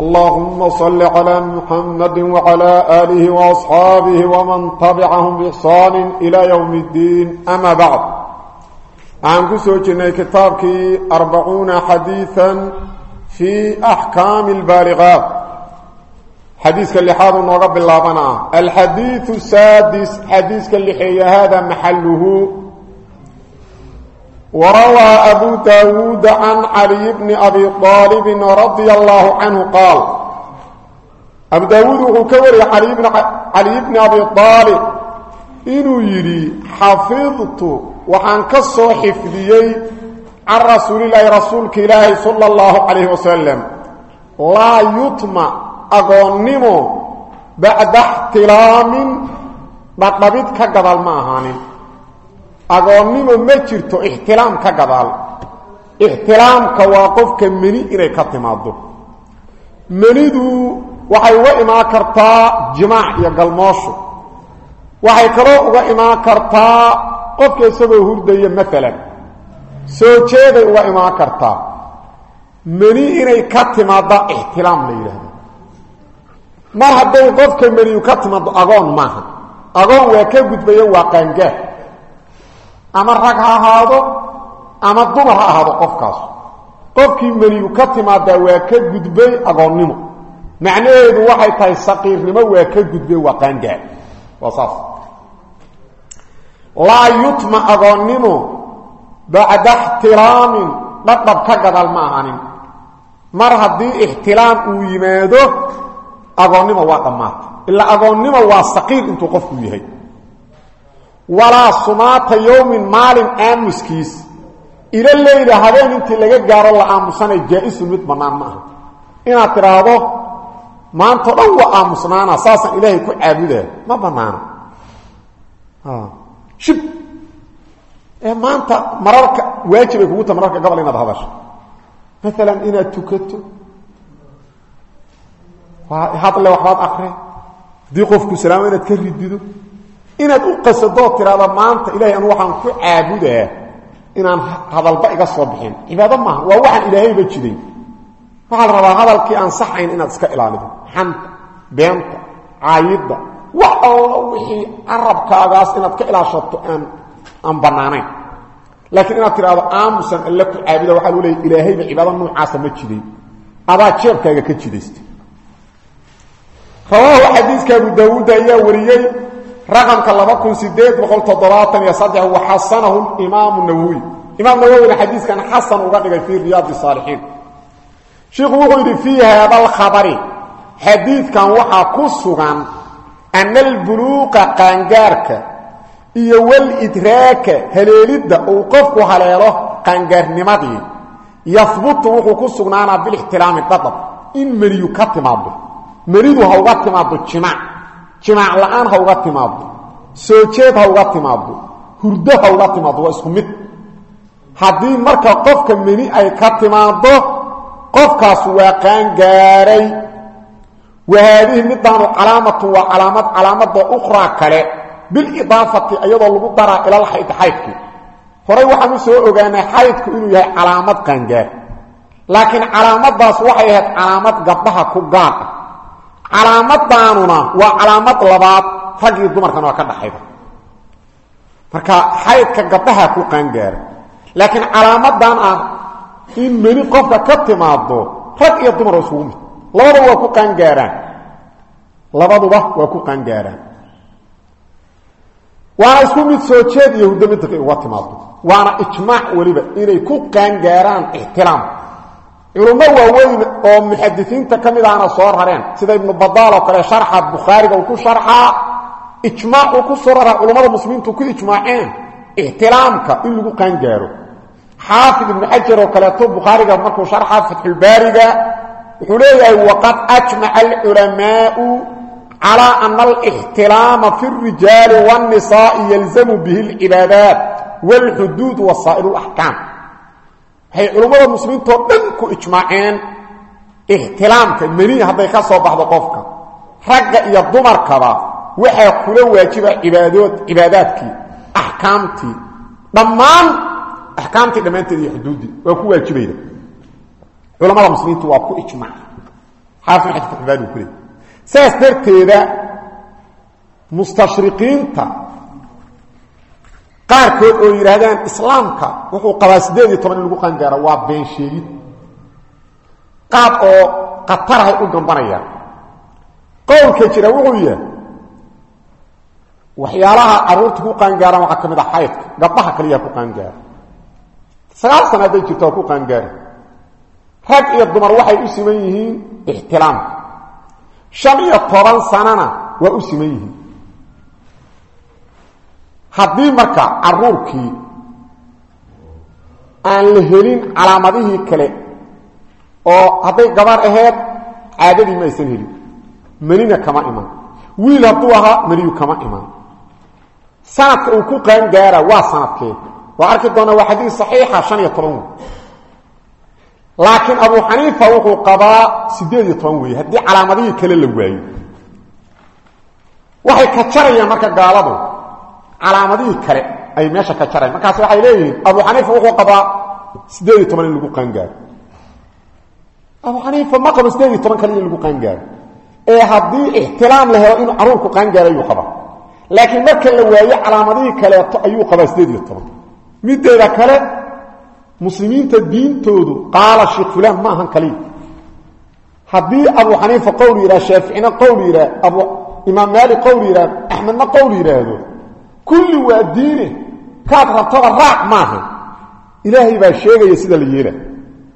اللهم صل على محمد وعلى آله وأصحابه ومن تبعهم بإحسان إلى يوم الدين أما بعد عن كسوجنا كتابك أربعون حديثا في أحكام البالغات حديث اللحاظ ونرب الله بنا الحديث السادس حديث اللحية هذا محله وروى أبو داود عن علي بن أبي طالب رضي الله عنه قال أبو داود وكوري علي بن, علي بن أبي طالب إنه يري حفظت وحان كسو حفظيي عن رسول الله رسولك إلهي صلى الله عليه وسلم لا يطمع أغنمه بعد احترام بطبيت كقبل معهانين agoonnimo ma jirto ixtilaam ka gadaal. Ixtilaamka waa qofka meni inay ka timaado menidu waxay uga imaan kartaa jimaac iyo galmoosho. Waxay kaloo uga imaan kartaa qofka isagoo hurdaya maalan soo jeeday uga imaan kartaa. Meni inay ka timaadda ixtilaam la yidhaahdo. Mar hadday qofka meniyu ka timaado agoon maaha. Agoon waa ka gudbayan waa qaangaah ama rag ha ahaado ama dumar ha ahaado qofkaas. Qofkii meniyu ka timaadaa waa ka gudbay agoonnimo. Macnaheedu waxay tahay saqiirnimo waa ka gudbay waa qaangaar waa saas. Laa yutma agoonnimo bacda ixtilaamin dhadhab ka gadal ma ahanin mar haddii ixtilaam uu yimaado agoonnimo waa dhammaatay ilaa agoonnimo waa saqiir intuu qofku yahay walaa sumaata yowmin maalin aamuskiis ila leyla habeen intii laga gaaro la aamusanay jaa-isun mid bannaan ma aha. Inaad tidhaahdo maantao dhan waa aamusnaana saasaan ilaahay ku caabudaa ma bannaana. Shib. Ee maanta mararka waajibay kugu ta mararka gobol inaad hadasho. Maalan inaad tukato. Hadle waxbaad akre haddii qofku salaamo inaad ka ridido inaad u qasadoo tiraada maanta ilahay anu waxaan ku caabudaa inaan hadalba iga soo bixin. Cibaado maaha waa waxaan ilaahayba jiday waxaa la hadalkii aan saxayn inaad iska ilaalido. Xanta beenta caayidda wax alla wixii carabkaagaas inaad ka ilaashato aan aan bannaanayn laakiin inaad tidhaahdo aamusan alle ku caabuda waxaa loo leeyay ilaahayba cibaado noocaasa ma jiday adaa jeebkaaga ka jidaystay. Rawaahu xadiiska abu daawuud ayaa wariyey raqamka laba kun sideed boqol toddobaatan iyo saddex waxasanahu imaamu nawowi imaam nawowina uga dhigay fii riyaadi saalixiin shiikhu wuxuu yidhi fii haada alkhabari xadiidkan waxaa ku sugan ana albuluuqa qaangaarka iyo walidraaka haleelidda uu qofku haleelo qaangaarnimadii yahbutu wuxuu ku sugnaanaa bilixtiraami dhadab in meniyu ka timaado menidu ha uga timaado jimaac la'aan ha uga timaado soo jeed ha uga timaado hurdo ha uga timaado waa isku mid. Haddii marka qofka meni ay ka timaado qofkaas waa qaangaaray wa haadihi midaanu calaamatu waa calaamad calaamada ukhraa kale bilidaafati iyadoo lagu daraa ilal xayd xaydkii horay waxaan u soo ogaanay xaydku inuu yahay calaamad qaangaar laakiin calaamadaas waxay ahayd calaamad gabdhaha ku gaar. ah calaamadaanuna waa calaamad labaad rag iyo dumarkana waa ka dhaxayda marka xaydka gabdhaha ku qaangaara laakiin calaamadan ah in meni qofka ka timaado rag iyo dumar waa iskugu mid. Labaduba waa ku qaangaaraan. Labaduba waa ku qaangaaraan. Waana isku mid soo jeed iyo huddo midka uga timaado waana ijmaac weliba inay ku qaangaaraan ixtiraam culummo waaweyn oo muxadisiinta ka mid ahna soo rareen sida ibnu badaal oo kale sharxa bukhaariga uu ku sharxaa ijmaac uu ku soo raraa culummada muslimiintu ku ijmaaceen ixtiraamka in lagu qaangaaro xaafid ibnu xajar oo kaleeto bukhaariga markuu sharxa fatxulbaariga wuxuu leeyahay waqad ajmaca alculamaau calaa ana alixtilaama fi اrijaali wاnnisaai yalzamu bihi اlcibaadaat wاlxuduud wasaa'ir اlaxkaam waxay culummada muslimiintoo dhan ku ijmaaceen ixtilaamka menihi hadday ka soo baxdo qofka. Ragga iyo dumarkaba waxaa kula waajiba ibaadood cibaadaadkii axkaamtii. Dhammaan axkaamtii dhammaanteed iyo xuduuddii waa ku waajibayda. Culamada muslimiintu waa ku ijmaac. Xaafin xajka cibaadu ku leey qaarkood oo yidhaahdaan islaamka wuxuu qabaa siddeed iyo toban in lagu qaangaaro waa been sheegid. Qaab oo khatarahay u gambanayaan qowlka jira wuxuu yahay waxyaalaha carruurta ku qaangaaraan waxaa ka mid a xaydka gabdhaha kaliyaa ku qaangaara. Sagaal sana hadday jirto waa ku qaangaari rag iyo dumar waxay u siman yihiin ixtilaamka shan iyo toban sanana waa u siman yihiin haddii marka caruurkii aan la helin calaamadihii kale oo hadday gabar aheyd caadadii ma aysan helin. Menina kama iman. Wiil hadduu ahaa meniyu kama iman. Sanadka uu ku qaangaara waa sanadkee. Waa arki doonaa waa xadiis saxiixa shan iyo toban. Wey laakiin abu xaniifa wuxuu qabaa siddeed iyo toban weeye haddii calaamadihii kale la waayo. Waxay ka jarayaan marka gaaladu calaamadihii kale ay meesha ka jarayan markaas waxay leeyihiin abu xaniifa wuxuu qabaa siddeed iyo toban in lagu abu xaniifa ma qabo siddeed iyo toban qaangaaro. Ee haddii ixtilaam la helo inuu caruurku ayuu qabaa. Laakiin marka la waayo calaamadihii kaleeto ayuu qabaa siddeed iyo toban. Mideeda kale muslimiinta diintoodu qaala sheekh fulaan ma ahan kaliya. Haddii abu xaniifa qowl yidhaha shaaficina abu imaam maalik qowl yidhaah axmedna qowl kulli waa diine kaad rabtaba raac maaha. Ilaahay baa sheegaya sida la yeela.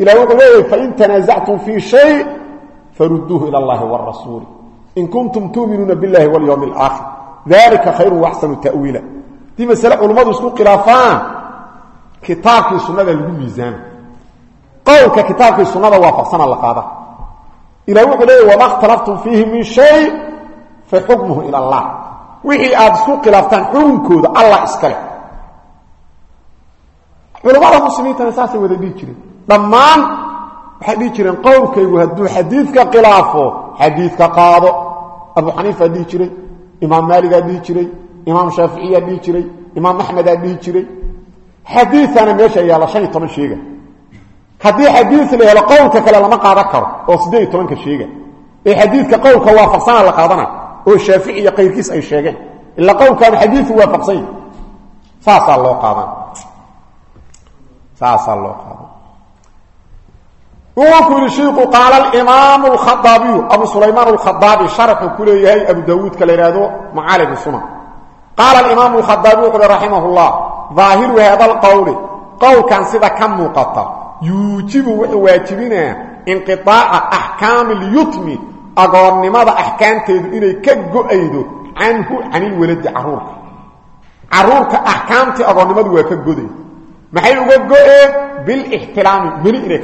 Ilahy wuxuu leeyahay fain tanaasactum fii shay faruduuhu ila allahi warasuuli in kuntum tuuminuuna biاllahi walyowmi alaakhir dalika khayru waaxsanu tawiila. Haddii masale culummadu isku khilaafaan kitaabkii sunada lagu miisaama qowlka kitaabkii sunada waafaqsana la qaada. Ilahy wuxuu leeyahy wama اkhtalaftum fiihi min shay faxukmuhu ila allah wixii aad isku khilaaftaan xukunkooda allah iskale culamada muslimiintana saasay wada dhihi jireen. Dhammaan waxay dhihi jireen qowlkaygu hadduu xadiidka khilaafo xadiidka qaado. Abu xaniifaa dhihi jiray imaam maaligaa dhihi jiray imaam shaaficiyaa dhihi jiray imaam axmedaa dhihi jiray. Xadiiana meesha yaalla han iyo toban sheega haddii xadiis la helo qowlka kale lama qaadan karo oo siddeed iyo tobanka sheega ee xadiidka qowlka waafaqsana la qaadana oo shaafici iyo kayrkiis ay sheegeen. Ila qowlkaanu xadiiu waafaqsan yahi saasaa loo qaadan. Saasaa loo qaadan. Wuxuu ku yidhi shiiku qaala alimaamu alkhadaabiyu abu sulaymaan alkhadaabi sharaxuu ku leeyahay abu daawuudka la yidhaahdo macaalim sunan qaala alimaamu alkhadaabi wuxu uhi raximah llah daahiru haada alqowli qowlkan sida ka muuqata yuujibu wuxuu waajibinaa inqiaaca axkaami lyutmi agoonnimada axkaamteedu inay ka go'aydo canhu canilwaladi caruurka. Caruurka axkaamtii agoonnimadu waa ka goday. Maxay uga go-een bilixtilaami meli inay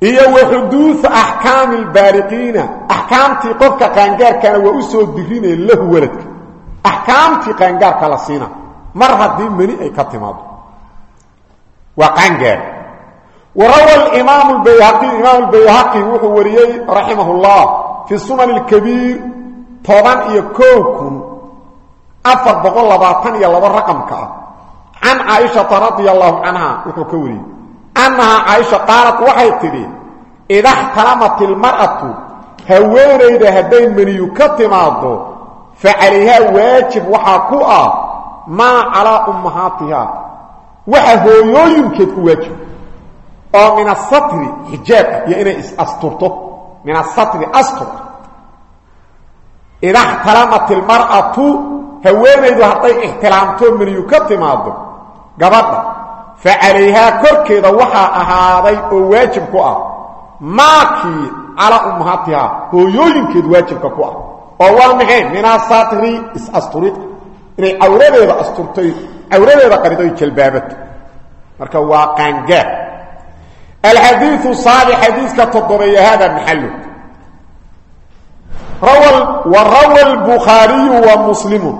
iyo wa xuduuda axkaami albaariqiina axkaamtii qofka qaangaarkana waa u soo dirinee lahu waladka. Axkaamtii qaangaarka la siina. Mar haddii meni ay ka timaado qaangaar warawa imaamu bayhaqi imaam bayhaqi wuxuu wariyey raximah اllah fi sunan اkabiir toban iyo kow kun afar boqol labaatan iyo labo raqamka ah can caaishata radia allahu canha wuxuu ka wariyey annahaa caaisha qaalat waxay tidhi idaxtalamat ilmar'atu haweenayda hadday meniyu ka timaado fa calayhaa waajib waxaa ku ah maa calaa ummahaatiha waxa hooyooyinkeed ku waajib oo min asatri xijaabka iyo inay is-asturto. Min asatri astur. Idaxtalamat ilmar'atu haweenaydu hadday ixtilaamto meniyu ka timaado gabadha fa calayhaa korkeeda waxaa ahaaday oo waajib ku ah maakii calaa ummahaatiha hooyooyinkeed waajibka ku ah. Oo waa maxay min asatri is-asturid. Inay cawradeeda asturtoy cawradeeda qaridoy jalbaabato marka waa qaangaar alxadiiu saabi xadiiska toddobeeya hada maxalu warawa lbukhaariyu wa muslimu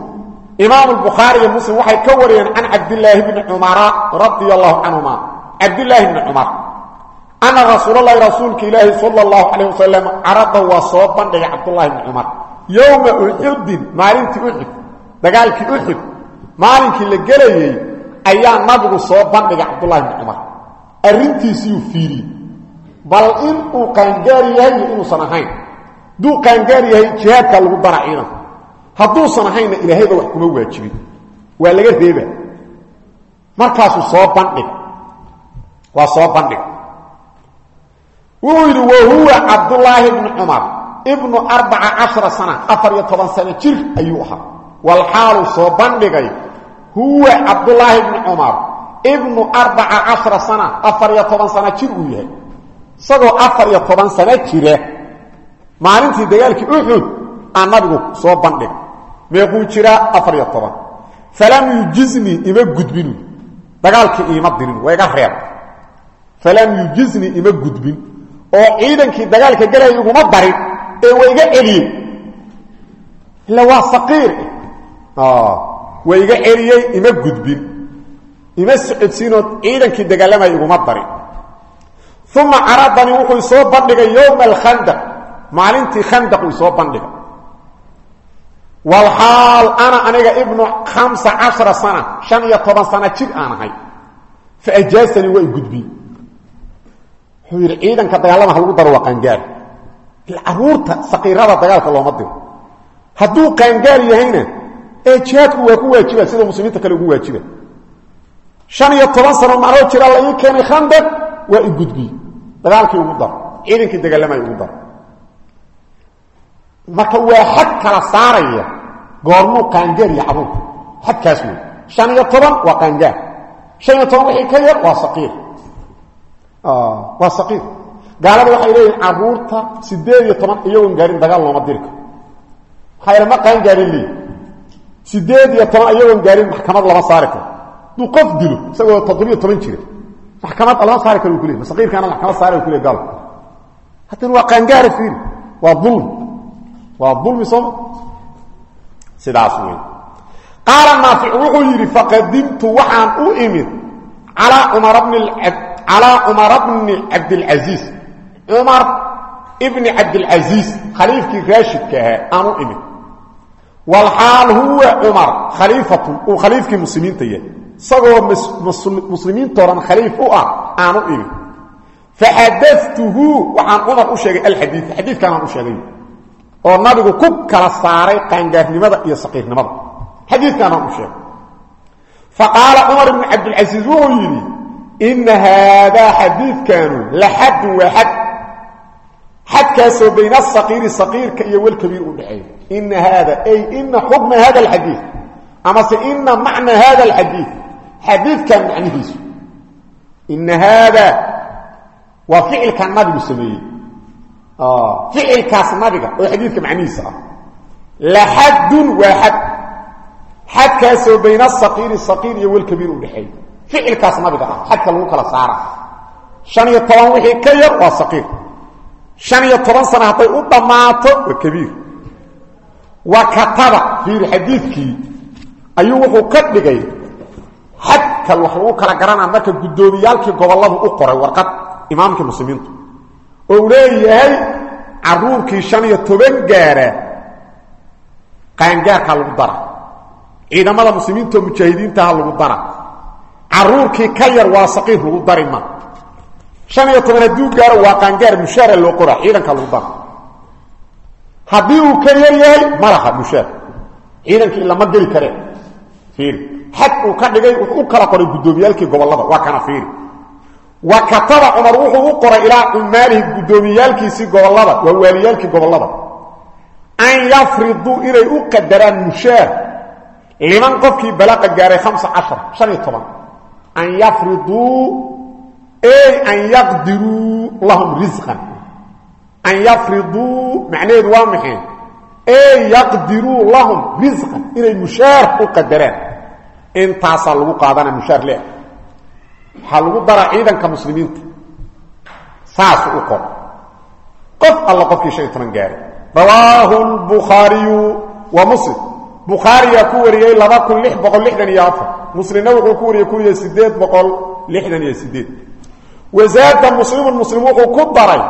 imaam lbukhaari iyo muslim waxay ka wariyeen can cabdilaahi bni cumara radia allahu canhuma cabdilaahi bni cumar ana rasuulalahi rasuulka ilaahi sala allahu calayh wasalam carada waa soo bandhigay cabdulahi bni cumar yowma uxudin maalintii uxud dagaalkii uxud maalinkii la gelayey ayaa nabigu soo bandhigay cabdulahi bni cumar arrintiisiiyuu fiiriyey bal in uu qaangaar yahay iyo inuusan ahayn. Hadduu qaangaar yahay jihaadkaa lagu dara ciidanka hadduusan ahaynna ilaahayba wax kuma waajibin. Waa laga reeba. Markaasuu soo bandhig. Waa soo bandhig. Wuxuu yidhi wa huwa cabdulaahi bni cumar ibnu arbaca cashara sana jir ayuu ahaa. Walxaaluu soo bandhigay huwa cabdulaahi bni cumar ibnu arbaca cashara sana afar iyo toban sano jir uu yahay. Isagoo afar iyo toban sano jira. Maalintii dagaalkii uxud aa nabigu soo bandhig. Meequu jiraa afar iyo toban. Falam yujiznii ima gudbinu dagaalkii iima dirin waa iga reeb. Falam yujiznii ima gudbin. Oo ciidankii dagaalka galaya iguma darin ee waa iga celiyey. Ila waa saqiir ima socodsiinoo ciidankii dagaalamaya iguma darin uma caradanii wuxuu isoo bandhigay yowma alkhandaq maalintii khandaq uu isoo bandhigay walxaal ana aniga ibnu hamsa cashara sana shan iyo toban sana jir aan fa ajaasanii waa i yidhi ciidanka dagaalama lagu daro waa qaangaar. Caruurta saqiirada dagaalka looma diro. Hadduu qaangaar yahayna ee jihaadku waa ku waajiba sida muslimiinta kale ugu waajiba shan iyo toban sano macnoo jira la ii keenay khandaq waa i gudbiyey dagaalkii ugu daro ciidankii dagaalamay ugu daro marka waa xad kala saaraya goormuu qaangaar iyo caruurka xadkaas wey shan iyo toban waa qaangaar. Shan iyo toban wixii ka yar waa saqiir waa saqiir gaalada waxay leeyihiin carruurta sideed iyo toban iyagoon gaarin dagaal looma diri hadduu qof dilo isagoo toddobiyo toban jira maxkamad lama saari karo u kuley saqiirkaana maxkamad saari u kuley gaalku haddana waa qaangaara fiiri waa dulmi waa dulmi sooma sidaas wey qaala naafic wuxuu yidhi faqadimtu waxaan u imid calaa cumara bni cabdilcasiis cumar ibni cabdilcasiis khaliifkii raashidka ahaa aan u imid. Walxaal huwa cumar khaliifatun uu khaliifkii muslimiinta yahay isagoo muslimiintoodan khaliif u ah aan u imid faxadatuhu waxaan cumar u sheegay alxadii xadiidkaanaan u sheegay oo nabigu ku kala saaray qaangaarnimada iyo saqiirnimada xadiidkaanaan u sheegay. Faqaala cumar ibni cabdilcasiis wuxuu yidhi ina haadaa xadiidkaanu la xadun waa xad. Xadkaasoo bayna asaqiiri saqiirka iyo walkabiir u dhexeeya ina haada ay ina xukma hada alxadiid. Amase ina macna hada xadiidkan macnihiisu. Ina haada waa ficilka nabigu sameeyey. Ficilkaas nabiga oo xadiidka macnihiisa ah. La xadun waa xad. Xadkaasoo bayna asaqiiri saqiir iyo walkabiir u dhexeeya ficilkaas nabiga ah xadka lagu kala saara. Shan iyo toban wixii ka yar waa saqiir. Shan iyo toban sana hadday u dhammaato waa kabiir. Wa xadka wax lagu kala garanaa marka guddoomiyaalkii gobolladu u qoray warqad imaamkii muslimiintu. Oo leeyahay caruurkii shan iyo toban gaara qaangaarkaa lagu dara. Ciidamada muslimiintaoo mujaahidiintaha lagu dara. Caruurkii ka yar waa saqiir lagu dari ma. Shan iyo waa qaangaar mushaara loo qora ciidanka lagu dara haddii uu ka yar mushaar. Ciidankii lama geli kareen xad uu ka dhigay wuxuu u kala qoray guddoomiyaalkii gobollada waa kana fiiri wa kataba cumar wuxuu u qoray ilaa cumaalihi guddoomiyaalkiisii gobollada waa waaliyaalkii gobollada an yafriduu inay u qadaraan mushaar. Liman qofkii balaqa gaaray hamsa cashar iyo toban. An yafriduu ey an yaqdiruu lahum risqan an yafriduu macnaheedu waa maxay? Ey yaqdiruu lahum risqan inay mushaar u qadaraan intaasaa lagu qaadana mushaar leeh waxaa lagu daraa ciidanka muslimiinta. Saasu u qor qof alla qofkii shan iyo toban gaaray rawaahu lbukhaariyu wa muslim. Bukhaariyaa ku wariyey laba kun lix boqol lixdan iyo afar. Muslimna wuxuu ku wariyey kun iyo sideed boqol lixdan iyo sideed wasaada muslimun muslim wuxuu ku daray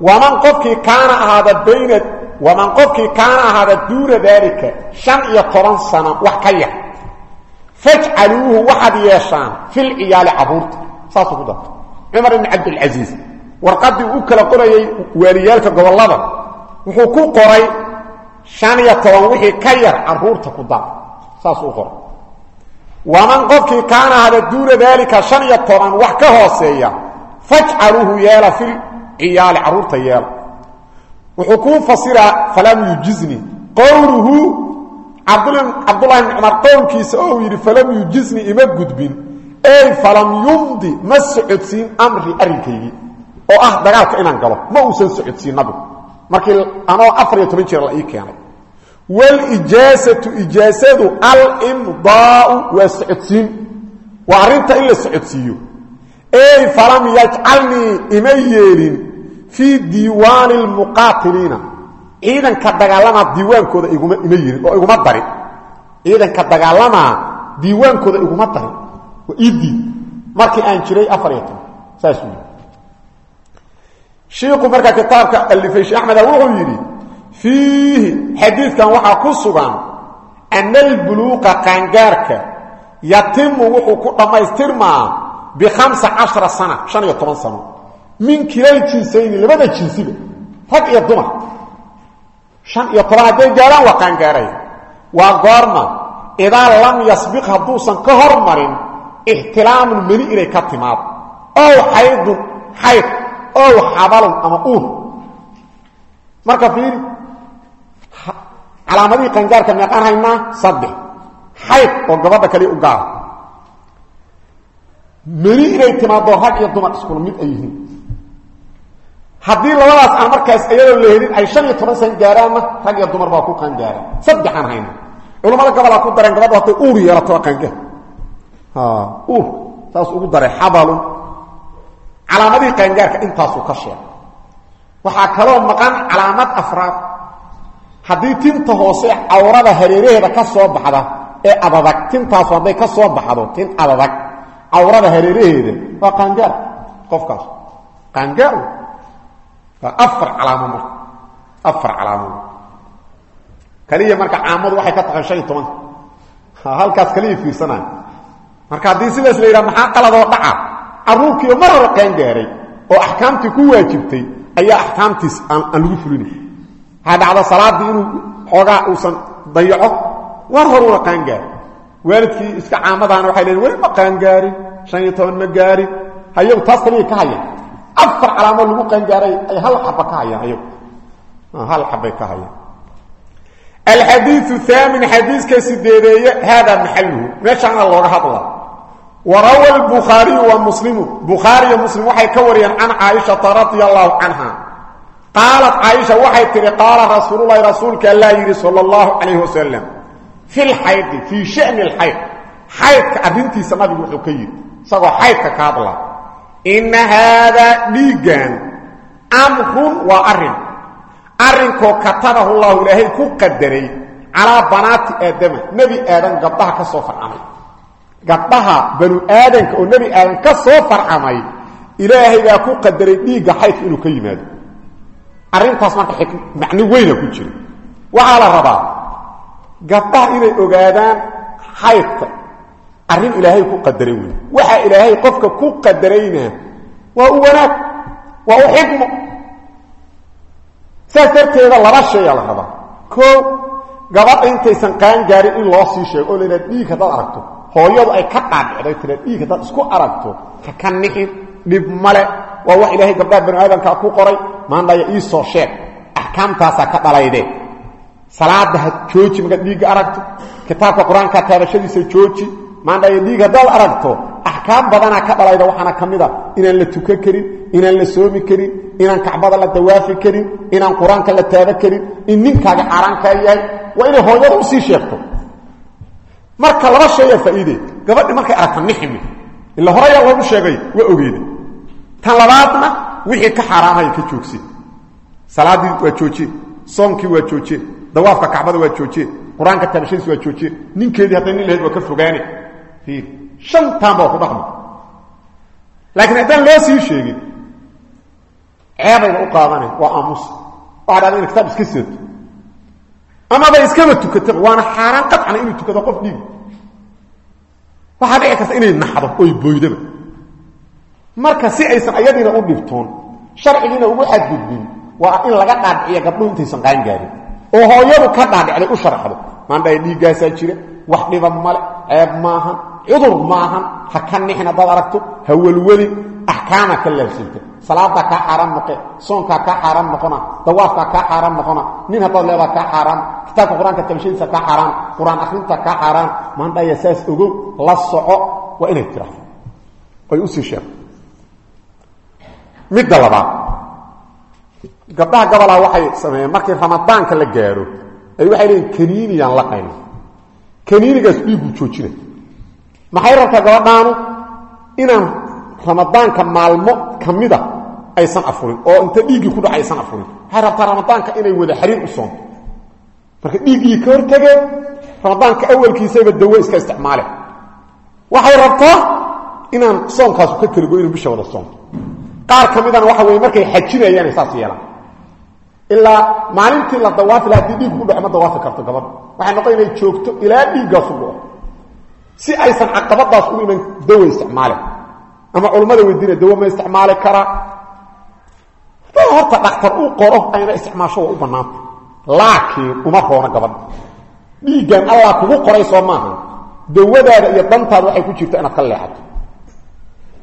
waman qofkii kaana ahaada bayna waman qofkii kaana ahaada duuna daalika shan iyo toban sano wax ka yar fajcaluuhu waxaad yeeshaan fil ciyaali carruurta saasuu ku dartay cumar ibn cabdilcasiis warqadii u kala qorayay waaliyaalka gobollada wuxuu ku qoray shan iyo toban wixii ka yar carruurta ku dar saasuu qoray waman qofkii kaana ahaada duuna daalika shan iyo toban wax ka hooseeya fajcaluuhu yeela fil ciyaali carruurta yeela wuxuu kuu fasiraa falam yujizni qowluhu cabdulahi bn cumar qowlkiisa oo yidhi falam yujizni ima gudbin. Ey falam yumdi ma socodsiin amri arrinkaygii. Oo ah dagaalka inaan galo ma uusan socodsiin nabigu markii anoo afar iyo toban jir la ii keenay. Walijaasatu ijaasadu alimdaau waa socodsiin. Waa arrinta in la socodsiiyo. Ey falam yajcalnii ima yeelin fii diiwaani ciidanka dagaalamaa diiwaankooda iguma ima yeelin oo iguma darin ciidanka dagaalamaa diiwaankooda iguma darin waa ii diid markii aan jiray afar iyo toban. Saasuu yidhi shiiku markaa kitaabka alifay sheekh axmeda wuxuu yidhi fiihi xadiidkan ku sugan ana albuluuqa qaangaarka yatimu wuxuu ku dhammaystirmaa bikhamsa cashara sana shan iyo toban sano. Min kilal jinsayni labada jinsiba rag iyo dumar shan iyo toban hadday gaaraan waa qaangaaray waa goorma idaa lam yasbiq hadduusan ka hormarin ixtilaamun meni inay ka timaado ow xaydun xayd ow xabalun ama uur marka fiiri calaamadihii qaangaarka meeqaan haynaa saddex xayd oo gabadha kaliya u gaara meni inay timaado rag iyo dumar iskula mid ay yihiin haddii labadaas aan markaas iyadoo la ay shan iyo toban san gaaraanna rag iyo dumar baa ku qaangaara saddexaan hayna culamada gobolaa ku dareen gabadhu hadday uur yeelato waa qaangaar. Uur saas ugu daray xabalun calaamadihii qaangaarka intaasuu ka sheegay waxaa kaloo maqan calaamad afraad. Haddii tinta hoose cawrada hareeraheeda ka soo baxda ee adadag tintaasu hadday ka soo baxdo tin adadag cawrada hareeraheeda waa qaangaar qofkaas. Qaangaar waa afar calaamo marka. Afar calaamo kaliya marka caamadu waxay ka tahay shan halkaas kaliya fiirsanayo marka haddii sidaas la yidhaha maxaa qaladoo dhaca? Carruurkiioo mar hore qaangaaray oo axkaamtii ku waajibtay ayaa axkaamtiis aan lagu fulinay waxaa dhacda salaaddii inuu xoogaa uusan dayaco war horuuna qaangaarin waalidkii iska caamadaana waxay leeyiin weli ma qaangaarin shan iyo toban ma gaarin? Hayagu taas kaliya ka hayaan afar calaamood lagu qaangaaray ay hal xaba ka hayaan ayagu hal xabay ka hayaan. Alxadiiu aamin xadiiska sideedeeye haadaa maxaluhu meeshaana looga hadla warawa lbukhaariyu wa muslimu. Bukhaariyo muslim waxay ka wariyeen can caaishata radia allahu canha. Qaalat caaisha waxay tihi qaala rasuululahi rasuulka allaa yidhi sala allahu calayh wasalam fi lxaydi fii shani lxayd xaydka arrintiisa nabigu wuxuu ka yidhi isagoo xaydka ka hadla inna haadaa dhiiggan amrun waa arrin. Arrinkoo katabahu llahu ilaahay ku qadaray calaa banaati aadama. Nebi aadan gabdhaha ka soo farcamay. Gabdhaha banu aadanka oo nebi aadan ka soo farcamay ilaahay baa ku qadaray dhiigga xaydka inuu ka yimaado. Arrintaas marka macno weyna ku jira waxaa la rabaa gabdhaha inay ogaadaan xaydka arrin ilaahay ku qadaray wey waxaa ilaahay qofka ku qadarayna waa u wanaag waa u xikmo saas darteeda laba shayaa la rabaa. Koo gabadha intaysan qaan gaarin in loo sii sheego oo la yidhaha dhiig aragto hooyadu ay ka dhaadhicday tira dhiig haddaad isku aragto ha ka nixin dhib male waa wax ilaahay gabdhaha banu aadamkaa ku qoray maandhaya ii soo sheeg. Axkaamtaasaa ka dhalaydee. Salaada ha jooji markaad aragto. Kitaabka qur'aanka taabashadiisa maandhaya dhiig haddaad aragto axkaam badanaa ka dhalayda waxaana ka mid inaan la tukan karin inaan la soomi karin inaan kacbada la dawaafi karin inaan qur'aanka la taaba karin in ninkaaga xaaraankaa yahay waa inay hooyada u sii sheegto. Marka laba sheeyaa faa'iide gabadhi markay aragta niximi ila horeyaa loogu sheegay waa ogeeda tan labaadna wixii ka xaaraamaya ka joogsi. Salaaddii waa joojiye soonkii waa joojeen dawaafka kacbada waa joojeen qur'aanka waa joojeen ninkeedii hadday nin lahayd waa ka fogaane fiir shantaan baa ku dhaqma. Laakiin haddaan loo sii sheegin ceebayba u qaadanayn waa aamus. Waxaa dhahda ina kitaab iska seeto amaba iskaba tukata waana xaaraan qacna inuu tukado qof dhiig. Waxaa dhici karta inay naxdo oy booydaba marka si aysan ayadiina u dhibtoon sharcigiina ugu xadgudbin waa in laga dhaadhiciyo gabdhuhu intaysan qaangaarin oo hooyadu ka dhaadhicday u sharaxdo. Maandhaay dhiiggaasaa jira wax dhiba male ceeb maahan cudur maahan ha ka nixin haddaad aragto ha welwelin axkaama ka laabsanta salaadaa kaa xaaraan noqe soonkaa kaa xaaraan noqona dawaafkaa kaa xaaraan noqona nin haddaad leedaa kaa xaaraan kitaabka qur'aanka tabashadiisa kaa xaaraan qur'aan akrinta kaa xaaraan maandhaya saas ogow la soco waa inay tiraahdo ay u sii sheegto midda labaad gabdhaha gabalaa waxay sameeyeen markii ramadaanka la gaaro ay waxay leeyiin kaniiniyaan la qayna kaniinigaas dhiigguu joojinay. Maxay rabtaa gabadhaanu? Inaan ramadaanka maalmo ka mida aysan afurin oo inta dhiiggii ku dhaca aysan afurin. Waxay rabtaa ramadaanka inay wada xariir u soonto? Marka dhiiggii ka hortagee ramadaanka awalkiisayba dawo iska isticmaale. Waxay rabtaa inaan soonkaasu ka keligo inuu bisha wada soonto. Qaar ka waxa weye markay xajinayaan saas yeelaan ilaa maalintii la dawaafi laha haddii dhiiggu ku dhaco ma karto gabadha waxay noqon joogto ilaa dhiiggaasu dhaco si aysan caqabadaas u iman dawa isticmaale. Ama culammada weydiina dawo ma isticmaali karaa hadaa horta dhaktar uu qoro ayna isticmaasho u bannaanta. Laakiin uma roona gabadha dhiiggan allah kugu qoray soo dawadaada iyo dantaada waxay ku jirta inaad ka leexato.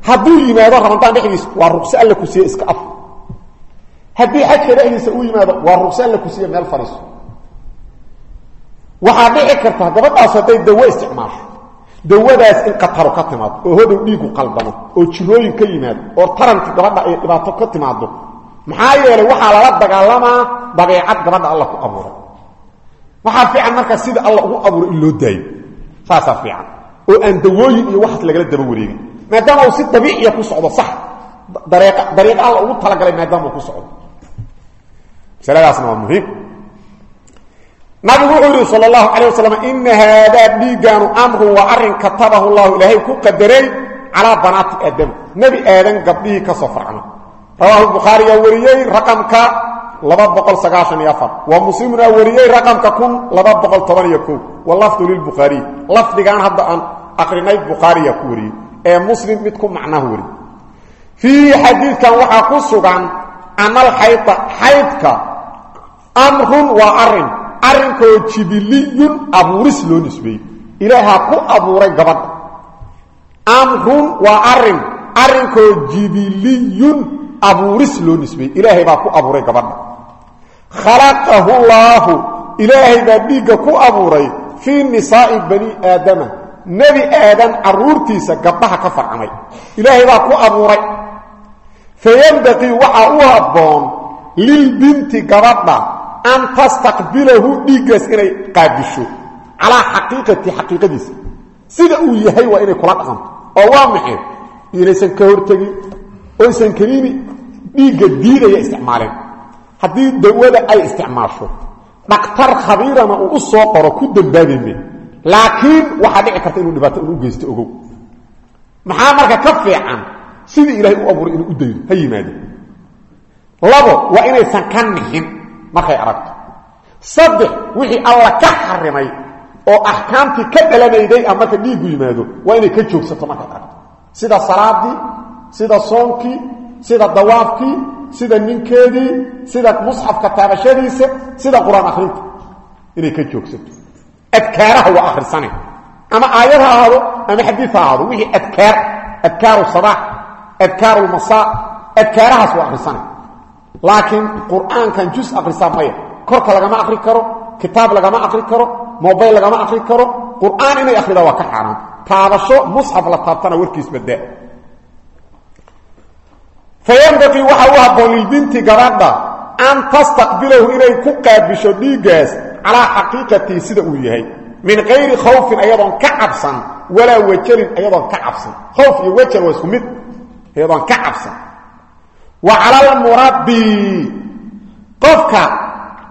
Hadduu yimaado ramadaan dhexdiisa waa ruqso alla ku siiye iska af haddii xajka dhexdiisa uu yimaado waa ruqso alla ku siiye meel fadhiiso. Waxaa dhici karta gabadhaas hadday dawo isticmaasho. Dawadaas in qataro ka timaado oo hodow dhiigu qaldamo oo jirooyin ka yimaado oo taranki gabadha ay dhibaato ka timaado. Maxaa yeelay waxaa lala dagaalamaa dabeecad gabadha alla ku abuuray. Waxaa fiican marka sida alla ugu abuuray in loo daayo. Saasaa fiican. Oo aan dawooyin iyo waxaas lagala daba wareegin. Maadaama uu si dabiiciya socdo masaladaasna waa muhiim nabigu wuxuu yidhi sal اlahu alيه waslm ina haadaa dhiiggaanu amrun waa arrin katabahu llahu ilaahay ku qadaray calaa banaati aadam nebi aadan gabdhihii ka soo farcmay rawaahu bukhaariyaa wariyey raqamka laba boqol sagaashan iyo afar wa muslimunaa wariyey raqamka kun laba boqol toban iyo kow walafdu lilbukhaariy lafdigaan hadda aan akrinay bukhaariyaa ku wariyey ee muslim mid ku macnaha wariy fiihi xadiidkan waxaa ku sugan ana alxayda xaydka amrun waa arrin arrinkoo jibiliyun abuuris loo nisbeeyey. Ilaahaa ku abuuray gabadha amrun waa arrin arrinkoo jibiliyun abuuris loo nisbeeyey. Ilaahay baa ku abuuray gabadha khalaqahu llaahu ilaahay baa dhiigga ku abuuray fii nisaa'i bani aadama. Nebi aadan caruurtiisa gabdhaha ka farcamay. Ilaahay baa ku abuuray fayambaqii waxaa u habboon lilbinti gabadha an tastaqbilahu dhiiggaas inay qaabisho calaa xaqiiqati xaqiiqadiisa sida uu yahay waa inay kula dhaqanto oo waa maxay inaysan ka hortegin oysan kaniini dhiigga diidaya isticmaaleen haddii dawada ay isticmaasho dhaktar khabiirana uu u soo qoro ku dambaabayme laakiin waxaa dhici karta sidii ilaahay u abuuray inuu u daydo ha yimaado. Labo waa inaysan ka nixin markay aragto. Saddex wixii alla ka xarimay oo axkaamtii ka dhalanayday ah marka dhiiggu yimaado waa inay ka joogsato markay aragto. Sida salaadii sida soonkii sida dawaafkii sida ninkeedii sida musxafka taabashadiisa sida qur'aan akhrinta. Inay ka joogsato. Adkaaraha waa akhrisane ama aayad ha ahaado ama xadiid wixii adkaar adkaaru sabaax adkaaru lmasaa adkaarahaas waa akhrisane laakiin qur'aankan jus akrisaa maya. Korka lagama akri karo kitaab lagama akri karo mobayl lagama akri karo qur'aan inay akrida waa ka xaaraan. Taabasho musxaf la taabtana warkiis badaa fayanbaqii waxa u habboon lilbinti gabadha an tastaqbilahu inay ku qaabisho dhiiggaas calaa xaqiiqatii sida uu yahay. Min kayri khawfin ayadoon ka cabsan walaa wajalin ayadoon ka cabsan. Iyo mid ayadoon ka cabsan. Wa cala almurabbi. Qofka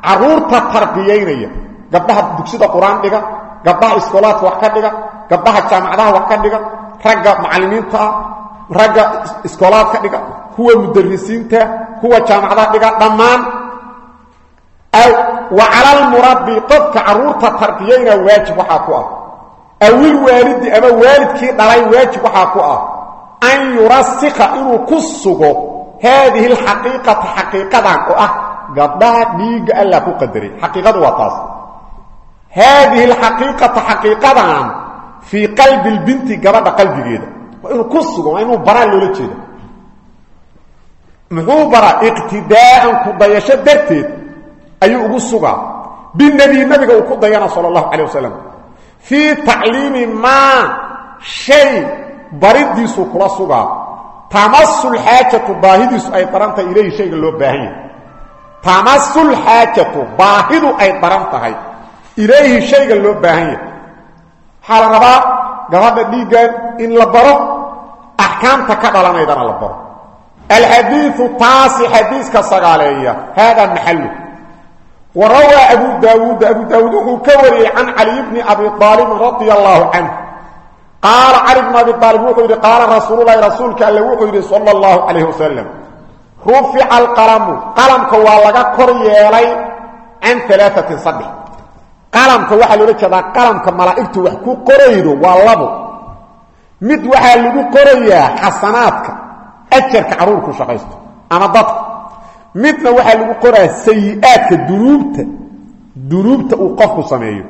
carruurta tarbiyaynaya gabdhaha dugsida qur'aan dhiga gabdhaha iskoolaadka wax ka dhiga gabdhaha jaamacadaha wax ka dhiga ragga macallimiinta ah ragga iskoolaadka dhiga kuwa mudarisiinta kuwa jaamacadaha dhiga dhammaan. Wa cala almurabbi qofka carruurta tarbiyayna waajib waxaa ku ah. Awil waalidi ama waalidkii dhalay waajib waxaa ku ah an yurasika inuu ku sugo haadihi alxaqiiqata xaqiiqadan oo ah gabdhaha dhiigga allah ku qadaray xaqiiqadu waa taas haadihi alxaqiiqata xaqiiqadan fii qalbi lbinti gabadha qalbigeeda waa inuu ku sugo waa inuu baraan loola jeeda muxuu baraa iqtidaa'an ku dayasho darteed ayuu ugu sugaa binebiy nabiga uu ku dayana baridiisuu kula sugaa. Tamasul xaajatu baahidiisu ay daran tahay ilayhi loo baahan yahay. Tamasul xaajatu baahidu ay daran tahay. Ilayhi shayga loo baahan yahay. Waxaa gabadha dhiiggan in la baro axkaamta ka dhalanaydana la baro. Alxadiiu taasi xadiiska sagaaleeya haadaa maxalu wa rawaa abu daawuud abu daawuud wuxuu ka wariyey can caliy bni abi aalibin radia allaahu qaala cali bn abi aalib wuxuu yidhi qaala rasuululahi rasuulka alle wuxuu yidhi sala allahu calayh wasalam rufica alqalamu. Qalamka waa laga kor yeelay can alaatin saddex. Qalamka waxaa loola jeedaa qalamka malaa'igtu wax ku qoraydo waa labo. Mid waxaa lagu qorayaa xasanaadka ajarka carruurku shaqaysto ama dadka midna waxaa lagu qoraa sayi-aadka dunuubta dunuubta uu qofku sameeyo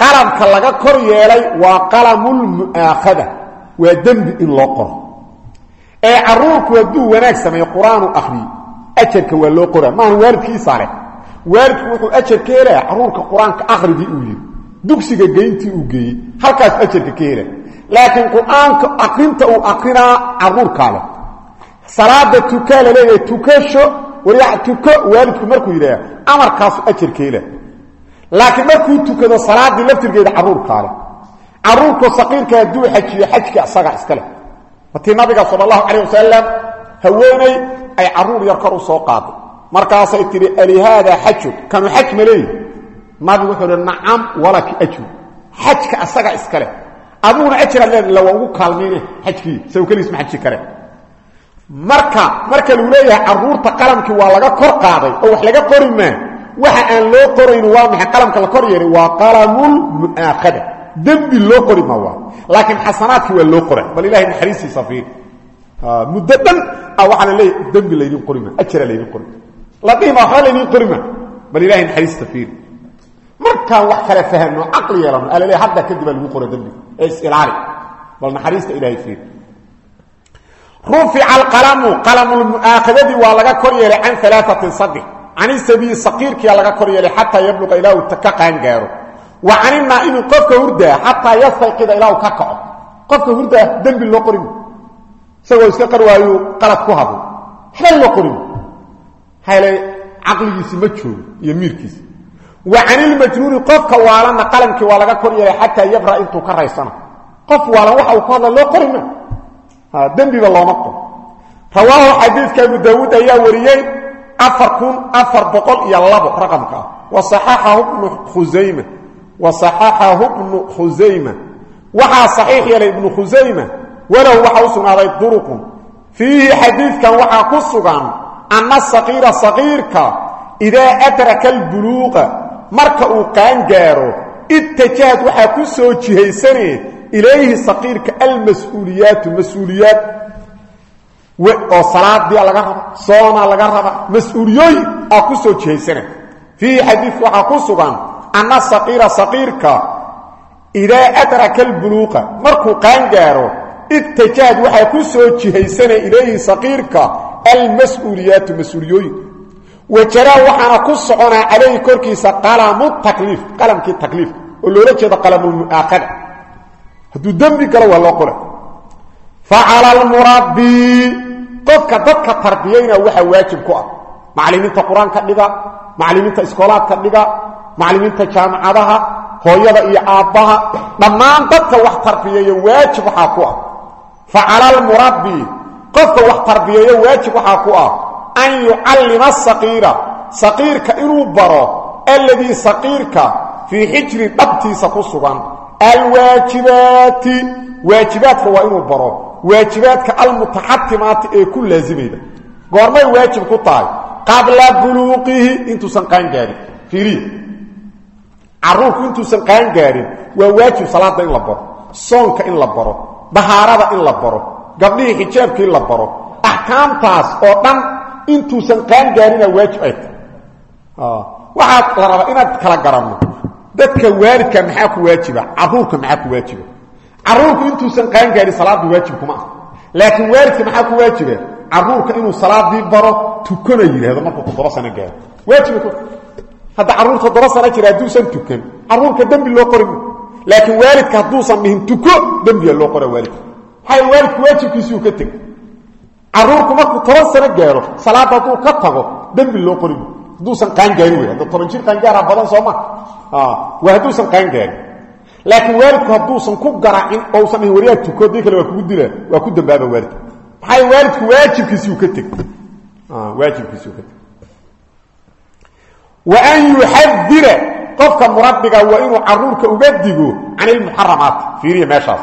qalamka laga kor yeelay waa qalamulmu'aakhada waa dembi in loo qoro. Ee caruurku hadduu wanaag sameeyo qur'aanu akriyo ajarka waa loo qoraa. Maaha waalidkiisaa leh waalidku wuxuu ajar ka helaya caruurka qur'aanka akhrigii uu yiri. Dugsiga geyntii uu geeyey halkaas ajarka ka hela laakiin qur'aanka uu akrinaa caruurkaa leh. Salaada tukaa la leeyahay tukasho wariya tuko waalidku markuu yidhaah amarkaasu ajar ka laakiin markuu tukado salaadii laftirkeeda caruurkaa leh caruurku saqiirka hadduu xajiyo xajka isaga iska leh. Watii nabiga sal allahu calayh haweeney ay carruur yar kor u soo qaaday. Markaasay tidhi alihaada xaju kanu xaj ma leeyi? Nabigu wuxuu hi nacam walaki xajka asaga iska leh. Adiguna ajraad leed la waa ugu kaalmayne xajkii saw keliis ma xaji kare. Marka marka lagu leeyahay carruurta qalamkii waa laga kor qaaday oo wax laga qori waxa aan loo qorayn waa maxay? Qalamka la kor yeehay waa qalamul mu'aakhada dembi loo qori ma laakiin xasanaadkii waa loo qora bal ilahay naxariistiisa fiir muddo dhan a waxaa la leeyahy dembi laydin qori ma ajra laydin qori la dhihi ma waxba laydin qori ma bal ilahay naxariista fiir markaan wax kale fahmno caqli yeelano ala leeyahy hadda kadib baa lagu qora dembi ee is-ilaali bal naxariista ilahay fiir rufica alqalamu qalamulmu'aakhadadii waa laga kor yeelay can alaatin saddex can isabiyi saqiirkiyaa laga kor yeelay xataa yabluqa ilaa uu ka qaangaaro. Wa can inaa'imi qofka hurdaa xataa yastayqida ilaa uu ka kaco. Qofka hurdaa dembi loo qorim isagoo iska qar waayu qalad ku hadlo waxba loo qorim hayle caqligiisi ma joogo iyo miirkiisi. Wa can ilmajnuuni qofka waalanna qalamkii waa laga kor yeelay xataa yabra intuu ka raysana. Qof waalan waxa uu ku hadla loo qorima dembiba looma qor afar kun afar boqol iyo labo raqamka ah. Wa saxaxahu bnu khusayma wa saxaxahu bnu khusayma waxaa saxiix yeelay ibnu khusayma walow waxaa u sugnaaday duruqun fiihi xadiidkan waxaa ku sugan anna saqiira saqiirka idaa adraka albuluuqa. Marka uu qaangaaro ittajahad waxaa ku soo jihaysanee ilayhi saqiirka almas-uuliyaatu mas'uuliyaad oo salaadia laga raba soona laga raba mas'uuliyooyin soo jihaysana fiihi xadiidka waxaa ku sugan anna saqiira saqiirka idaa adraka albuluuqa. Markuu qaangaaro ittajahad waxaa ku soo jihaysana ilayhi saqiirka almas-uuliyaatu mas'uuliyooyin. Wajaraa waxaana ku soconaa calayhi korkiisa qalamu takliif qalamkii loola jeedo qalamulmu'aaqada hadduu dembi galo waa loo qora facala almurabbi qofka dadka tarbiyayna waxaa waajib ku ah. Macallimiinta qur'aanka dhiga macallimiinta iskoolaadka dhiga macallimiinta jaamacadaha hooyada iyo aabbaha dhammaan dadka wax tarbiyeeya waajib waxaa ku ah. Facala almurabbi qofka wax tarbiyeeyo waajib waxaa ku ah. An yucallima asaqiira saqiirka inuu baro alladii saqiirka fii xijrin dhabtiisa ku sugan. Alwaajibaati waajibaadka waa inuu baro waajibaadka almutaxatimaati ee ku laazimayda goormay waajib ku tahay qabla buluuqihi intuusan qaangaarin fiiriya caruurku intuusan qaangaarin waa waajib salaada in la baro soonka in la baro dahaarada in la baro gabdhihii xijaabka in la baro axkaamtaas oo dhan intuusan qaangaarina waajib ay tahay. Waxaa la rabaa inaad kala garanno dadka waalidka maxaa ku waajiba caruurka maxaa ku waajiba caruurku intuusan qaangaarin salaada waajib kuma ah laakiin waalidka maxaa ku waajiba? Caruurka inuu salaadii baro tukana yidhaahdo markuu toddoba sano gaaro waajiba ku. Hadda carruur toddoba sano jira hadduusan tukan. Caruurka dembi loo qori laakiin waalidka hadduusan dhihin tuko dembiga loo qora waalidka maxaa waalidku waajibkiisuu ka teg caruurku markuu toban sano gaaro salaada hadduu ka tago dembi loo qori hadduusan qaangaarin wey hadda toban jir qaangaara badan sooma waa hadduusan qaangaarin laakiin waalidku hadduusan ku garaacin oo usan dhihin wariyaa tuko kale waa kugu dila waa ku dambaaba waalidka. Maxaa waalidku waajibkiisuu ka teg waajibkiisuu ka teg wa an yuxadira qofka murabbiga waa inuu caruurka uga digo can ilmuxaramaati fiiriya meeshaas.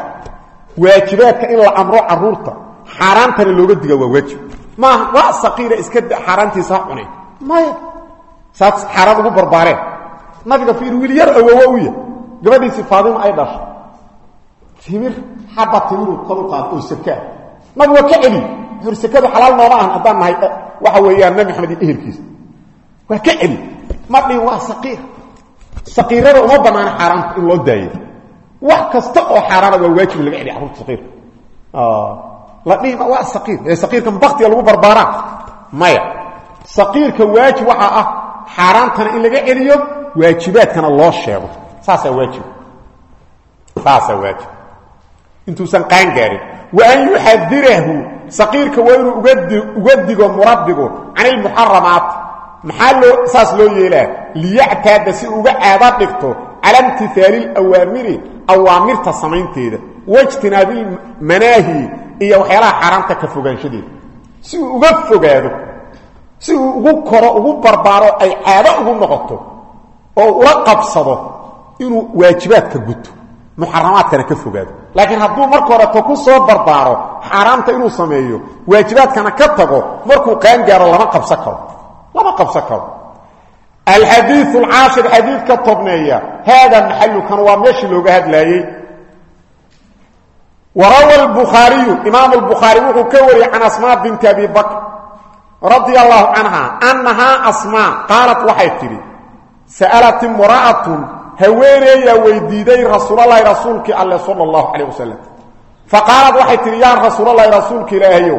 Waajibaadka in la amro carruurta xaaraantana looga diga waa waajib. Maaha waa saqiira iska xaaraantiisa ha cuneen maya saas xaaraan ugu barbaareen nabiga fiir wiil yar awowo u ya gabadhiisii faadima ay dhashay. Timir xaba timiruu kor u qaado oo sakaa nabi waa ka celi wuxuu sakadu xalaal nooma ahan haddaan nahay. Waxa weeyaan nabi maxamed iyo waa ka celi ma dhihin waa saqiir. Saqiirada uma banaana xaaraanta in loo daayo. Wax kasta oo xaaraana waa waajib laga celiya carruurta saqiirka la dhihi waa saqiir. Ee saqiirka baktiga lagu barbaaraa maya. Saqiirka waajib waxaa ah xaaraantana in laga celiyo waajibaadkana loo sheego saasaa waajib saasaa waajib intuusan qaangaarin wa an yuxadirahu saqiirka waa inuu uga digo murabbigu can ilmuxaramaat maxaa saas loo yeelaa? Liyactaada si uga caado dhigto cala imtihaali اlawaamiri awaamirta samaynteeda. Waijtinaabilmanaahi iyo waxyaalaha xaaraamta ka fogaanshadeeda si uu uga fogaado si uu ugu koro ugu barbaaro ay caado ugu noqoto oo ula qabsado inuu waajibaadka guto muxaramaadkana ka fogaado. Laakiin hadduu marka horeto ku soo barbaaro xaaraamta inuu sameeyo waajibaadkana ka tago markuu qaangaaro lama qabsan karo. Lama qabsan karo. Alxadiiu alcaashir xadiidka tobneeya haada maxalukan waa meeshii looga hadlaayey warawa lbukhaariyu imaam lbukhaari wuxuu ka wariyey can asmaa binti abi bakr radia allahu canha annahaa asmaa qaalat waxay tidhi sa'alat imra'atun haweeneeyaa weydiiday rasuulalahi rasuulkii alle sala allahu calayh wasalam faqaalad waxay tidhi yaa rasuulalahi rasuulka ilaahayow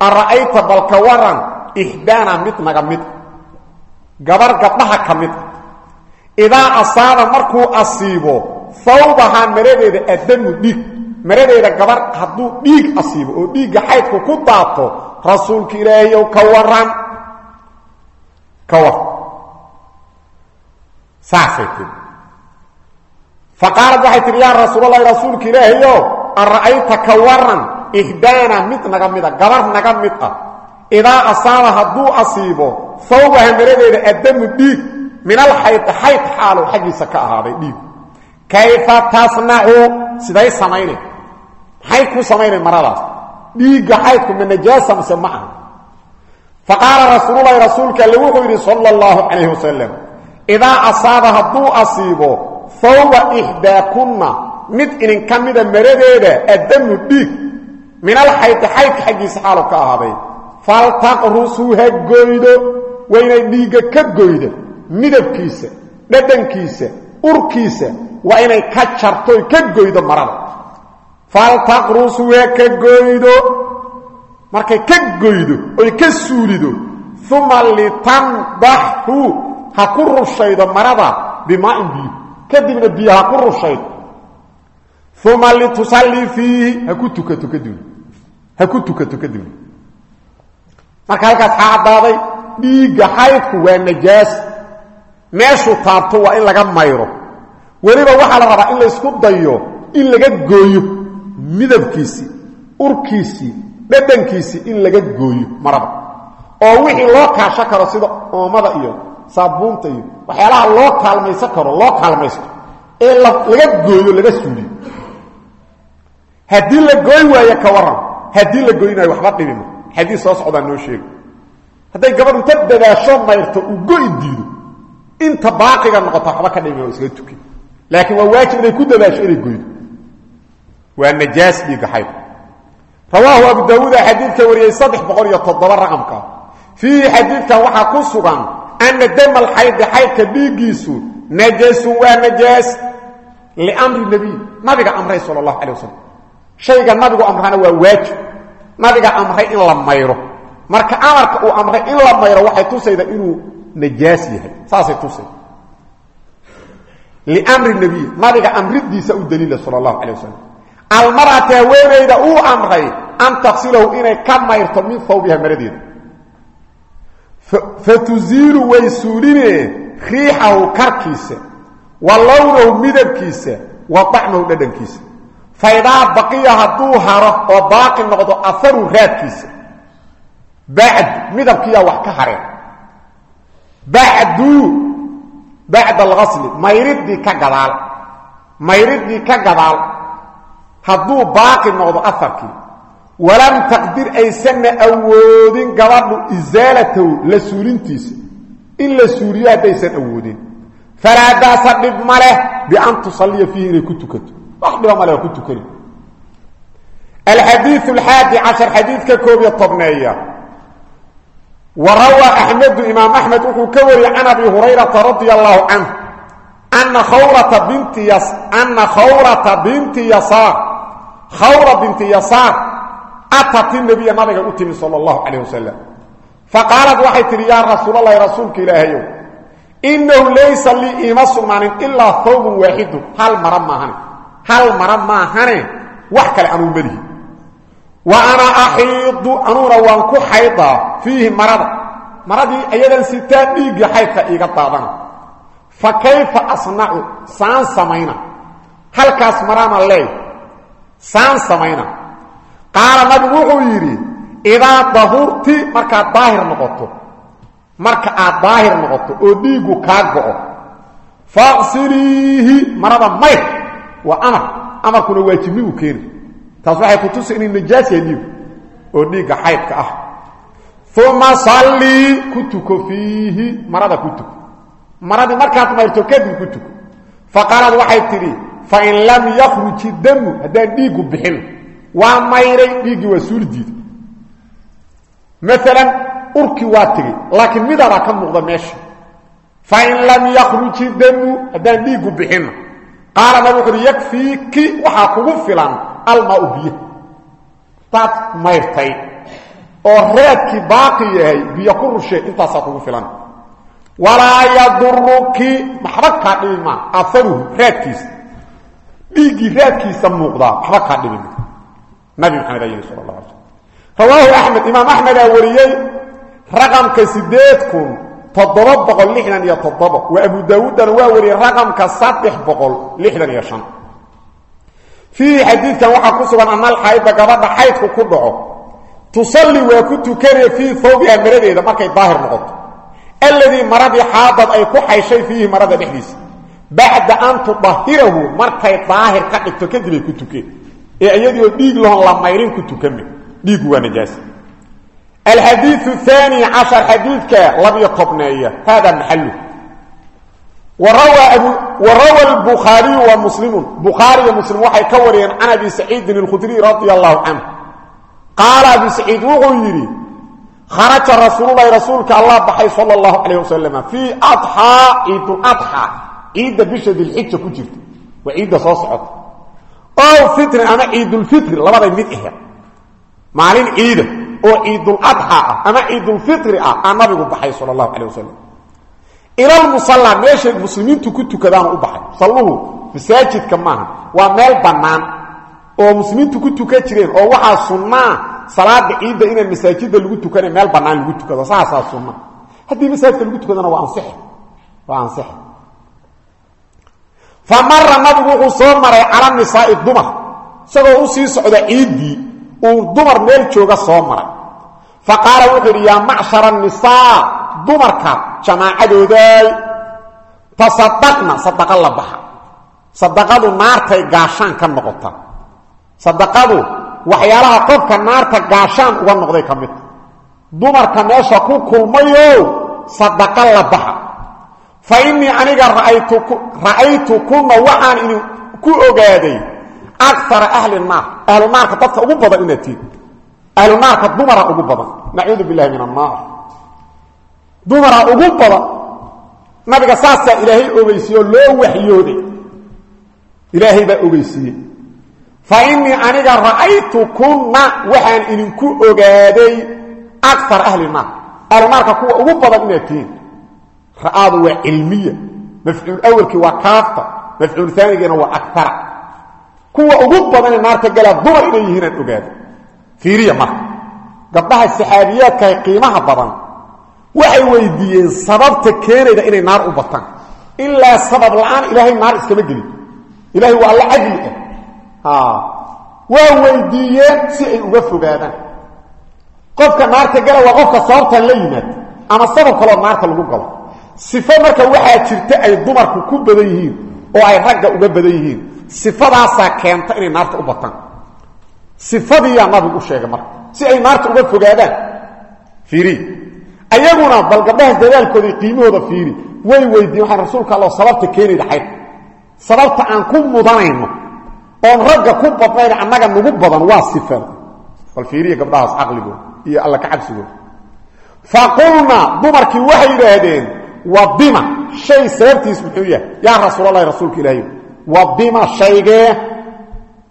ara'ayta balka waran ixdaana mid naga mid gabar gabdhaha ka mid idaa asaaba markuu asiibo hawbahaa maradeeda addamu dhiig maradeeda gabar hadduu dhiig asiibo oo dhiigga xaydku ku daato rasuulka ilaahayow ka faqaalad waxay tihi yaa rasuulalahi rasuulka ilaahayo an ra'ayta ka waran ihdaana mid naga mida gabar naga mid ah. Idaa asaaba hadduu asiibo hawbaha maradeeda addamu dhiig min alxayd xayd xaalow xaggiisa ka ahaaday dhiig. Kayfa tasnacu siday samayna maxay ku samaynay maradaas? Dhiigga xaydku ma najaasa mise ma aha. Faqaala rasuululahi rasuulka alle wuxuu yidhi sala hawba ixdaakunna mid idinka mida maradeeda addamu dhiig min alxayd xaydka xaggiisa xaalow ka ahaaday. Faltaqrusuu ha goydo waa inay dhiigga ka goydo midabkiisa dhadhankiisa urkiisa waa inay ka jartoy ka goydo marada. Faltaqrusuu ha ka goydo markay ka goydo oy ka suulido uma litandaxu ha ku rushaydo marada bimaain kadibna biyo ha ku rushaydo uma litusallii fiihi. Ha ku tukato kadibna ha ku tukato kadibna marka halkaas xaa caddaaday dhiigga xaydku waa najaas. Meeshuu taabto waa in laga mayro. Weliba waxaa la rabaa in laysku dayo in laga gooyo midabkiisii urkiisii dhadhankiisii in laga gooyo marada oo wixii loo kaasho karo sida oomada iyo saabuunta iyo waxyaalaha loo kaalmaysan karo loo kaalmaysto ee laga gooyo laga suuliyo. Haddii la gooy waayo ka waran haddii la goynayo waxba dhibima xadiis soo socdaa noo sheega hadday gabadh inta dadaasho mayrto uu go-i diido inta baaqiga noqota waxba ka dhibima iskaga tuki. Laakiin waa waajib inay ku dadaasho inay goydo waa najaas dhiigga xayd rawaahu abu daawuuda xadiidka wariyey saddex boqol iyo toddoba raqamka. Fiihi xadiidkan waxaa ana dama alxaydi xaydka dhiiggiisu najasun waa najaas liamri nebiy nabiga amray sala allahu calay wasalam shayga nabigu amrana waa waajib nabiga amray in la mayro marka amarka uu amray in la mayro waxay tusayda inuu najaas yahay saasay tusayda liamri nebiy nabiga amridiisa u daliila sala allahu calay wasalam almar'ata haweenayda uu amray an taqsilahu inay ka mayrto min hawbiha maradeeda fatuziilu way suulinee riixahu karkiisa wa lownahu midabkiisa wa dacmahu dhadhankiisa. Faydaa baqiya hadduu haro oo baaqi noqdo aharu raadkiisa bacd midabkiiyaa wax ka hareen. Bacdu bacda alqasli mayridii ka gadaal. Mayridii ka gadaal. Hadduu baaqi noqdo aharkii walam taqdir aysanna awoodin gabadhu isaalatahu la suulintiisa. In la suuliyo haddaysan awoodin. Falaa baasa dhib ma leh bian tusalliya fiihi inay ku tukato. Wax dhiba male waa ku tukani. Alxadiiu alxaadi cashar xadiidka koob iyo tobneeya. Wa rawaa axmedu imaam axmed wuxuu ka wariyey can abi hurayrata radia allahu canh ana khawrata atat inabiya nabiga u timi sala allahu calayh wasalam faqaalad waxay tidhi yaa rasuulalahi rasuulka ilaahayow inahu laysa lii iima sugnaanin ilaa hawbun waaxidun hal mara maahane? Hal mara maahane? Wax kale anuu melihi wa ana axiidu anuuna waan ku xaydaa fiihi marada. Maradii ayadan sitaa dhiiggii xaydka iiga daadana. Fa kayfa asnacu saan samayna qaala nabigu wuxuu yidhi idaa dahurti markaad daahir noqoto marka aad daahir noqoto oo dhiiggu kaa go'o faqsiliihi marada mayr waa amar amarkuna waajibnigu keeni. Taas waxay ku tusa inay najaas yahay dhiigu oo dhiigga xaydka ah. Uma sallii ku tuko fiihi marada ku tuko. Maradii markaad mayrto kadib ku tuko. Faqaalad waxay tidhi fain lam yakruji damu haddaan dhiiggu bixin waa mayray dhiiggii waa suuli diida maalan urkii waa tegey laakiin midabaa ka muuqda meesha. Fain lam yakruji damu haddaan dhiiggu bixinna qaala nabig wuxu uhi yakfiiki waxaa kugu filan almaau biyo. Taad mayrtay. Oo reedkii baaqi yahay biyo ku rushee intaasaa kugu filan. Walaa yaduruki maa waxba kaa dhibi ma nabi maxamed aa yidhi sal la ala rawaahu axmed imaam axmedaa wariyey raqamka sideed kun toddoba boqol lixdan iyo toddoba. Waa abu daawuuddana waa wariyey raqamka saddex boqol lixdan iyo shan. Fiihi xadiidkan waxaa ku sugan anal xaydda gabadha xaydku ku dhaco. Tusalli waa ku tukanaya fii hawbiha maradeeda markay daahir noqoto. Alladii maradii xaadad ay ku xayshay fiihi marada dhexdiisa. Bacda an tudahirahu ee iyadiioo dhiig lahon la mayrin ku tukame dhiigu waa najaas alxadiiu aani cashar xadiidka labiyo tobneeya hada maxalu warawa bukhaariyu wa muslimun bukhaariyo muslim waxay ka wariyeen can abi saciidin اlkhudriy radia allahu canhu qaala abi saciid wuxuu yidhi kharaja rasuululahi rasuulka allah baxay sal اllahu calayh wasalam fii adxaa ciiduladxaa ciidda bisha dilxija ku jirta waa ciidda soo socota ow fitri ama ciidulfitri labaday mid ahe maalin ciida oo ciiduladxaa ah ama ciidulfitri ah aa nabigu baxay sal اllahu calayh wasalam ilalmusallaa meeshay muslimiintu ku tukadaanu u baxay. Salluhu masaajidka maaha waa meel bannaan oo muslimiintu ku tukan jireen oo waxaa sunnaa salaada ciidda inaan masaajidda lagu tukana meel bannaan lagu tukado. Saasaa sunna haddii masaajidka lagu fa mara nabigu wuxuu soo maray cala nisaa'i dumar. Isagoo u sii socda ciiddii uu dumar meel jooga soo maray. Fa qaala wuxuu yidhi yaa macshara nisaa dumarka jamaacadooday tasadaqna sadaqa la baxa. Sadaqadu naartay gaashaan ka noqota. Sadaqadu waxyaalaha qofka naarta gaashaan uga noqday ka midta dumarka meesha ku kulmayo sadaqa la baxa fa innii aniga ra'aytu kunna waxaan ini ku ogaaday akara ahli naar ahlu naarka dadka ugu badan inaad tiid. ahlu naarka dumara ugu badan. nacuudu billahi min annaar dumara ugu badan. nabiga saasaa ilaahay ogeysiiye oo loo waxyooday ilaahay baa ogeysiiyey fa innii aniga ra'aytu kunna waxaan idinku ogaaday akar ahli naar ahlu naarka kuwa ugu badan inaad tihiin ra'aadu waa cilmiya mafcuul awalkii waa kaafta mafcuul aanigiina waa akara kuwa ugu badanee naarta galaa dumar inay yihiinaan ogaado. Fiiriya marka gabdhaha saxaabiyaadkaah qiimaha badan waxay weydiiyeen sababta keenayda inay naar u bataan. Ilaa sabab la'aan ilaahay naar iskama gelin. Ilahay waa alla cadli ah. Waa weydiiyeen si ay uga fogaadaan. Qofka naarta gala waa qofka sababtan la yimaada ama sabab kaloo naarta lagu galo sifo marka waxaa jirta ay dumarku ku badan yihiin oo ay ragga uga badan yihiin. Sifadaasaa keenta inay naarta u bataan sifadiiyaa nabigu u sheegay marka si ay naarta uga fogaadaan fiiri. Ayaguna bal gabdhahaas dadaalkooda qiimahooda fiiri. Way weydiiyen waxaan rasuulka alla sababta keenayda xayd sababta aan ku mudanayno oon ragga ku badnayn annaga nagu badan waa sifada bal fiiriya gabdhahaas caqligooda iyo alla ka cabsigooda. Fa qulna dumarkii waxay yidhaahdeen wadima shay sababtiis muxuu yahay yaa rasuulalahi rasuulka ilaahay wadima shaygee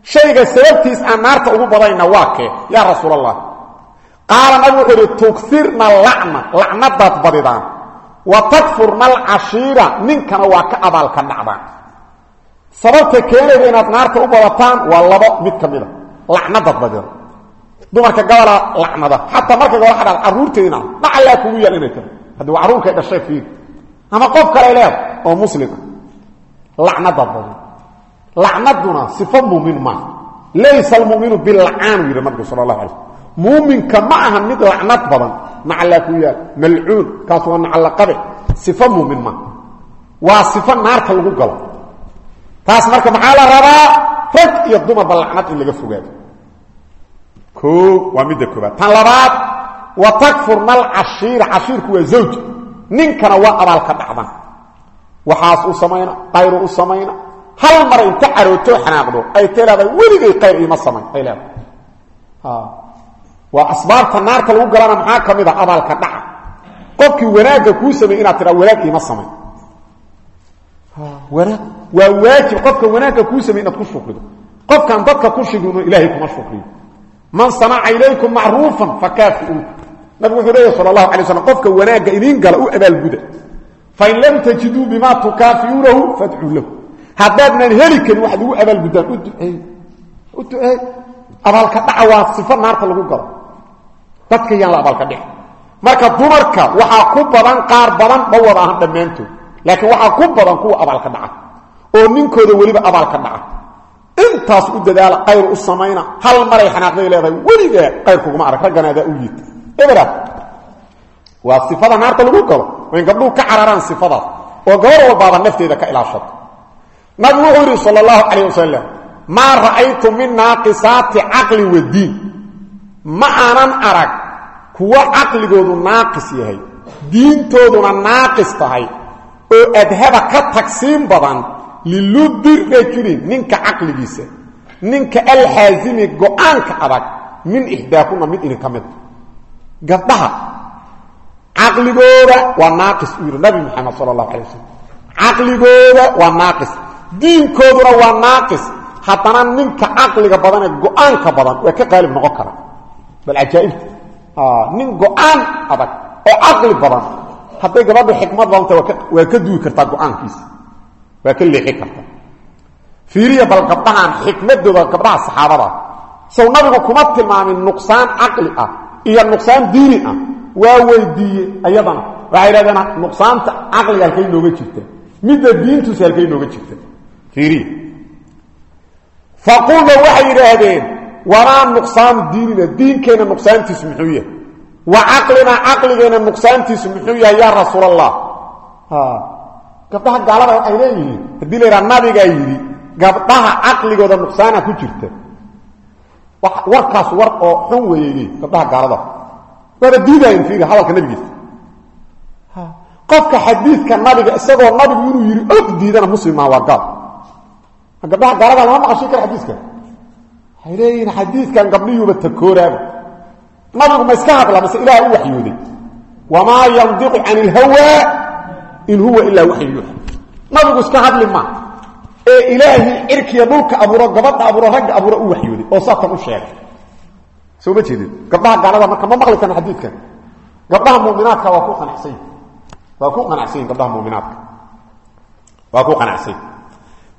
shayga sababtiis aan naarta ugu badayna waa kee yaa rasuul allah qaala nabi wuxuu idhi tugirna lacna lacnadaad badidaan. Wa takfurna alcashiira ninkana waa ka abaalka dhacdaan sababta keenayda inaad naarta u badataan waa labo mid ka mida badidaan dumarka gabola lacnada. Xataa marka gabol adha caruurteedina dhacallaa kugu yaal haddii waa carruurkay dhashay fiir ama qof kale leed oo muslim ah lacnadaad badida lacnaduna sifo muumin maaha laysa almuminu bilacaan yidhi nabigu sala allahu alay slm muuminka ma aha mid lacnad badan. Nacallaa ku yaal malcuun kaas waa nacallaqabe sifo muumin maaha waa sifo naarta lagu galo. Taas marka maxaa la rabaa? Rag iyo dumarba laga fogaado. O waa midda koobaad tan labaad wa takfurna alcashiira cashiirku waa zawj ninkana waa abaalka dhacdan. Waxaas u samayna qayru u samayna. Hal mar inta carootoo xanaaqdo ay leedahay weligay qayr iima samayn ay leedahay. Waa asbaabta naarta lagu galana maxaa ka mid a? Dhaca. Qofkii wanaagga kuu sameey inaad tidhaa wanaag iima samayn. Wanaag waa waajib qofka wanaagga kuu samey ku shukrido. Qofkan dadka ku shugrido ilaahay kuma shukriyo. Man sanaca ilaykum macruufan fakaafiuu nabigu wuxuu leeyahy sal allahu alay qofka wanaagga idiin gala u abaalguda fain lam tajiduu bima tukaafiuunahu fadcuu lahu. Haddaadnaan heli karin waxaad ugu abaalguddaan u duceey u duceey abaalka dhaca waa sifo naarta lagu galo. Dadka yaan la abaalka dhici. Marka dumarka waxaa ku badan qaar badan ma wada ahan laakiin waxaa ku badan kuwa abaalka dhaca. Oo ninkooda weliba abaalka dhaca. Intaas u dadaala qayr u samayna. Hal maray xanaaqday leedahay weligaa qayr kuguma arag raggana adaa u yiita waa sifada naarta lagu galo. In gabdhuhu ka cararaan sifadaas. Oo gabar walbaaba nafteeda ka ilaashato nabigu wuxuu yidhi sal allahu calayh wasalam maa ra'aytu min naaqisaati caqli wa diin. Ma aanan arag kuwo caqligoodu naaqis yahay diintooduna naaqis tahay oo adhaba ka tagsiin badan liludi rajulin ninka caqligiisa ninka alxaazimi go'aanka adag min ixdaakuna mid idinka mid gabdhaha. Caqligooda waa naaqis uu yidhi nabi maxamed sala allahu alay wasalam caqligooda waa naaqis. Diinkooduna waa naaqis. Haddana ninka caqliga badan ee go'aanka badan waa ka qaalib noqon kara. Bal cajaaibta nin go'aan adag oo caqli badan hadday gabadhu xikmad badanta waa ka duwi kartaa go'aankiisa. Waa ka leexi karta fiiriya bal gabdhahan xikmadooda gabdhaha saxaabada. Sow nabigu kuma tilmaamin nuqsaan caqli ah iyo nuqsaan diini ah waa weydiiye ayadana. Waxay idhahdeen nuqsaanta caqliga halkay nooga jirta midda diintuusa halkay nooga jirta. Fiiriya faqulna waxay yidhaahdeen wamaa nuqsaanu diinina diinkeenna nuqsaantiisu muxuu wa caqlinaa caqligeena nuqsaantiisu muxuu yahay yaa rasuul allah gabdhaha waxay leeyihiin haddii la yidhaha nabigaa yidhi gabdhaha ku jirta warkaas war oo xun weeyey gabdhaha gaalada. Waaba diidayen fiiri hadalka nabigiisa. Qofka xadiidka nabiga isagoo nabigu inuu yidhi og diidana muslimaa waa gaal. Gabdhaha gaalada lama maqashin kara xadiiska. Waxay leeyihiin xadiidkan gabdhiyuuba nabigu ma iska hadla mase ilaah u waxyooday. Wamaa yandiqu can ilhawaa in huwa ilaa waxyu yuuxa nabigu iska hadli ma ee ilaahii cirkiya dhulka abuuro gabadha abuuro ragga abuuro u waxyooday oo saatan u sheegay. Soo ma jeedin? Gaalada marka ma maqli karna xadiidkan. Gabdhaha muminaadka waa ku qanacsan. Waa ku qanacsan gabdhaha muminaadka. Waa ku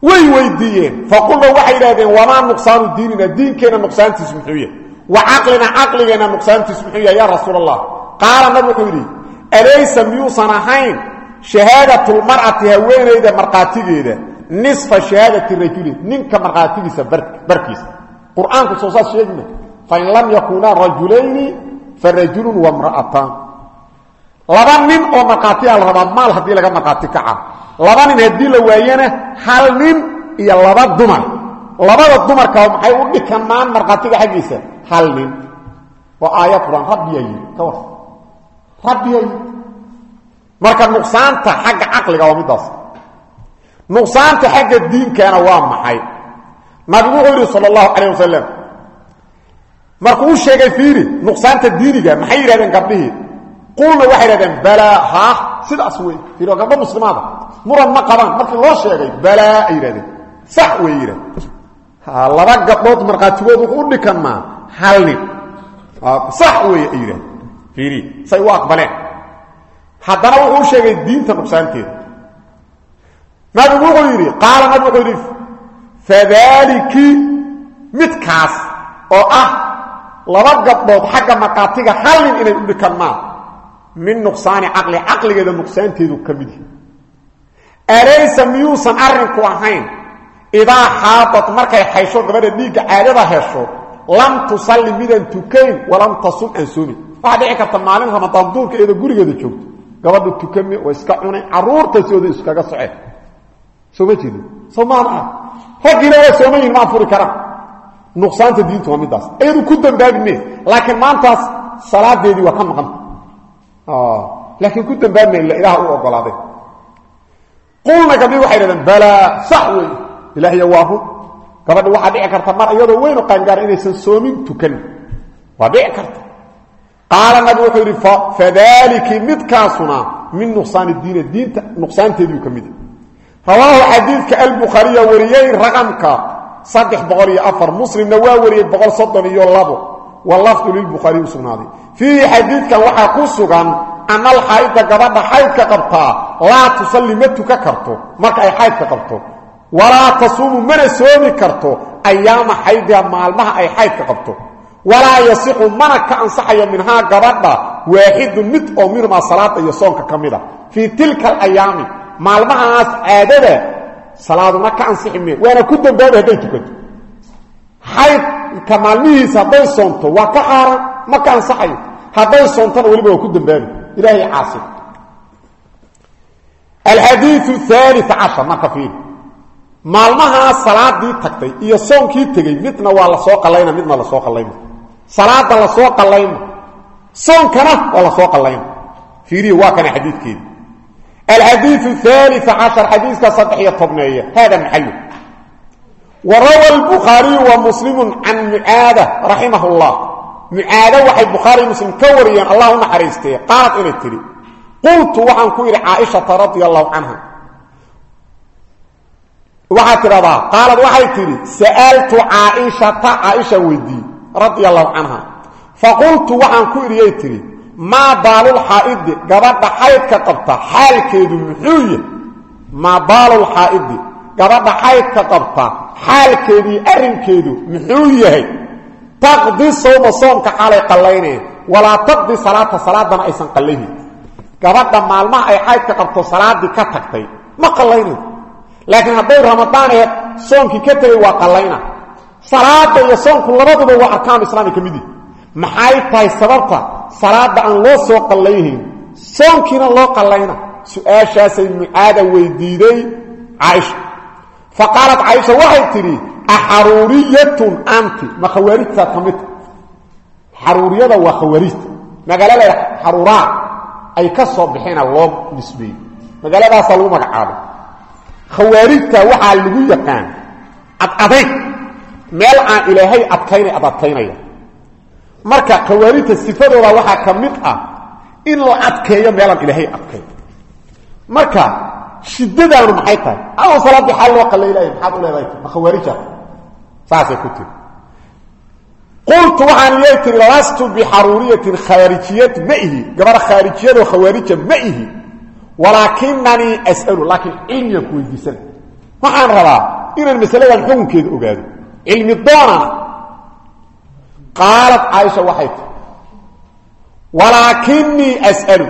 way weydiiyeen. Faqulna waxay yidhahdeen wamaa nuqsaanu diinina? Diinkeena nuqsaantiisu muxuu wa caqlina caqligeena nuqsaantiisu muxuu yahay yaa qaala nabig wuxuu alaysa miyuusan ahayn shahaadatulmar'ati haweenayda markhaatigeeda nisfa shahaadati rajuli ninka markhaatigiisa barkiisa qur'aanku soo saas sheegma fain lam yakunaa rajulayni farajulun wamra'ataan laba nin oo markhaatiyaa la rabaa maal haddii laga markhaati kaca. Laba nin haddii la waayana hal nin iyo laba dumar. Labada dumarka maxay u dhikamaan markhaatiga xaggiisa? Hal nin. Waa aayad qur'aan rabbiyaa yidhi ka war nuqsaanta xagga diinkaana waa maxay? Nabigu wuxuu yidhi sal allahu calayh wasalam markuu u sheegay fiiri nuqsaanta diiniga maxay yidhahdeen gabdhihii? Qulna waxay yidhahdeen balaa haa sidaas wey waa gabdho muslimaada. Muran ma qabaan markii loo sheegay balaa ay yidhahdeen. Sax wey yidhahdeen. Laba gabdhood markhaatigood wuxuu u dhikanmaa hal nin. Sax wey ay yidhahdeen. Fiiri say u aqbaleen. Haddana diinta nuqsaanteeda nabigu wuxuu yidhi qaala nabigu wuxuu yidhi fadaaliki midkaas oo ah laba gabdhood xagga markhaatiga hal nin inay u dhikanmaan min nuqsaani caqli caqligeeda nuqsaanteedu ka mid yahi alaysa miyuusan arrinku ahayn? Idaa xaadad markay xaysho gabadha dhiigga caadada hesho lam tusalli midaan tukayn walam tasum aan soomin. Waxaa dhici karta maalin ramadaan duurka iyadoo gurigeeda joogto. Gabadha tukame oo iska cunay caruurtaasooda iskaga soceen soo ma jeedin soo maana raggiina waa yihiin ma anfuri karaan nuqsaanta diintu waa middaas iyadu ku dambaabi mee laakiin maantaas salaadeedii waa ka maqanta laakiin ku dambaabi me ila ilaah u ogolaaday. Qulna gabdhii waxay dhahdeen balaa sax wey ilaahya waa run dhici karta mar iyadoo weynu qaangaara inaysan soomin tukan. Waa karta. Qaala nabi wuxuu yidhi fadaliki midkaasuna min nuqsaani diina diinta nuqsaanteediiu ka rawaahu xadiidka albukhaariya wariyey raqamka saddex boqol iyo afar muslimna waa wariyey boqol soddon iyo labo. Walafdu lilbukhaariy u sugnaaday. Fiihi xadiidkan waxaa ku sugan ana alxaa'ida gabadha xaydka qabtaa laa tusalli ma tuka karto. Marka ay xaydka qabto walaa tasuumu mana soomi karto ayaama xaydiha maalmaha ay xaydka qabto. Walaa yasixu mana ka ansaxayo minhaa gabadha waaxidun mid oo minhumaa salaada iyo soonka ka mid a. Fii tilka alayaami maalmahaas caadada salaaduna ka ansixi mee waana ku dambaabi hadday tukato xaydka maalmihiisa hadday soonto waa ka xaaraan ma ka ansaxayo. Hadday soontona weliba waa ku dambaabi ilahay caasi. Alxadiiu aali cashar marka fiiri. Maalmahaas salaadii tagtay iyo soonkii tegey midna waa la soo qalayna midna la soo qalayma salaada la soo qalayma soonkana waa la soo qalayma fiiriya waa kana xadiidkeedi alxadiiu aali cashar xadiiska saddex iyo tobneeye hada warawa albukhaariyu wa muslimu can mucaada raximah llah mucaado waxay bukhaari muslim ka wariyeen allah u naxariistee qaalad inay tidhi qultu waxaan ku idhi caaishata radia allahu canha waxaad tidhahdaa qaalad waxay tidhi sa'altu caaishata caaishaan weydiiyey radia allahu canha faqultu waxaan ku idhiyay tidhi maa baalulxaa'idi gabadha xaydka qabta xaalkeedu muxuu yahay maa baalulxaa'idi gabadha xaydka qabta xaalkeedii arrinkeedu muxuu yahay. Taqdi sawma soomka xaalay qallayneen walaa taqdi salaata salaadana aysan qallaynin gabadha maalmaha ay xaydka qabto salaaddii ka tagtay ma qallaynayn laakiin hadday ramadaan ee soonkii ka tegay waa qallayna. Salaada iyo soonku labaduba waa arkaanu islaami ka mid yihi salaada aan loo soo qallaynayn soonkiina loo qallayna su'aashaasay mucaada weydiiday caaisha. Fa qaalat caaisha waxay tidhi axaruuriyatun anti. Ma khawaarijtaad ka midta xaruuriyada waa khawaarijta magaalada xaruuraa ay ka soo baxeena loo nisbeeyey. Magaaladaasaa lagu magacaabay khawaarijta waxaa lagu yaqaan ad adayg meel aan ilaahay adkaynay ad marka khawaarijta sifadooda waxaa ka mid ah in la adkeeyo meelaan ilaahay adkayn marka shiddadaanu maxay tahay? Aw salaadii xaal loo qallaylaya maxaad u leedahay? Ma khawaarija? Saasay ku tiri. Qultu waxaan iyay tiri lastu bixaruuriyatin khaarijiyad ma ihi. Gabar khaarijiyadoo khawaarija ma ihi. Walaakinanii as'alu laakiin cilmigan ku weydiisana waxaan rabaa inaan masaladan xukunkeeda ogaado. Cilmi doonana qaalat caaisha waxay tii walaakinii as'alu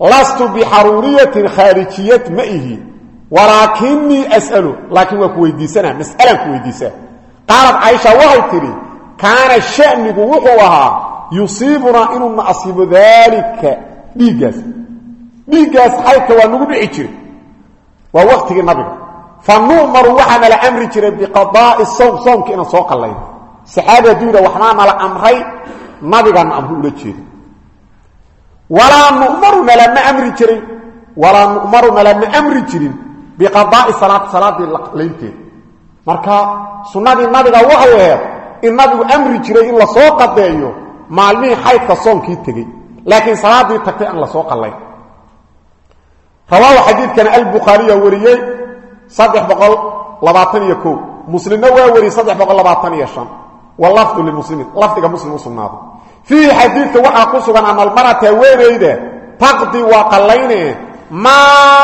lastu bixaruuriyatin khaarijiyad ma ihi walaakinii as'alu laakiin waa ku weydiisanaa mas'alaan ku weydiisaa qaalat caaisha waxay tidhi kaana shanigu wuxuu ahaa yusiibunaa inuuna asiibo daalika dhiiggaas dhiiggaas xaydka waa nagu dhici jiray waa waktigii nabiga fa nu'maru saxaabi hadduu yidha waxbaa nala amray nabigaana amru ula jeeda walaa nu'maru nalama amri jirin walaa nu'maru nalama amri jirin biqadaa'i salaati salaaddii laynteeda marka sunnadii nabiga waxay ahayd in nabigu amri jiray in la soo qadeeyo maalmihii xaydka soonkii tegey. Laakiin salaaddii tagtay aan la soo qallayn rawaahu xadiidkana albukhaariya wariyey saddex boqol labaatan iyo ko muslimna waa wariyey saddex boqol labaatan iyo shan walafdu limuslimin lafdiga muslim u sugnaaday fiihi xadiidka waxaa ku sugan ana almarata haweenayda taqdi waa qallayne maa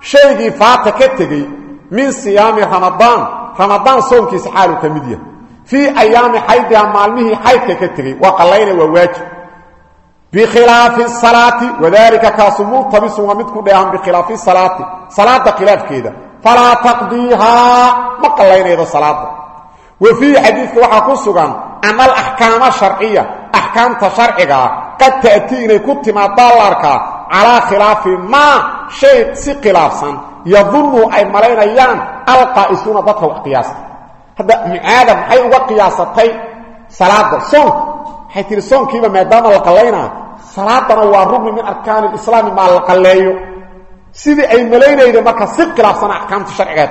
shaygii faata ka tegey min siyaami ramadaan ramadaan soonkiisa xaaluu ka mid yahay. Fii ayaami xaydiha maalmihii xaydka ka tegey waa qallayne waa waajib. Bikhilaafi salaati wadalika kaasu multabisun waa mid ku dheehan ma qallaynaydo wa fiihi xadiidka waxaa ku sugan ana alaxkaama sharciya axkaamta sharcigaa qad ta'tii inay ku timaadaa la arkaa calaa khilaafi maa shay si khilaafsan yadunnu ay malaynayaan alqaa'isuuna dadka wax qiyaasta. Hadda mucaada maxay uga qiyaasatay salaada soonka waxay tihi soonkiiba maadaama la qallaynaa salaadana waa rugni min arkaani lislaami maa la qalleeyo. Sidii ay malaynayda marka si khilaafsana axkaamta sharcigaad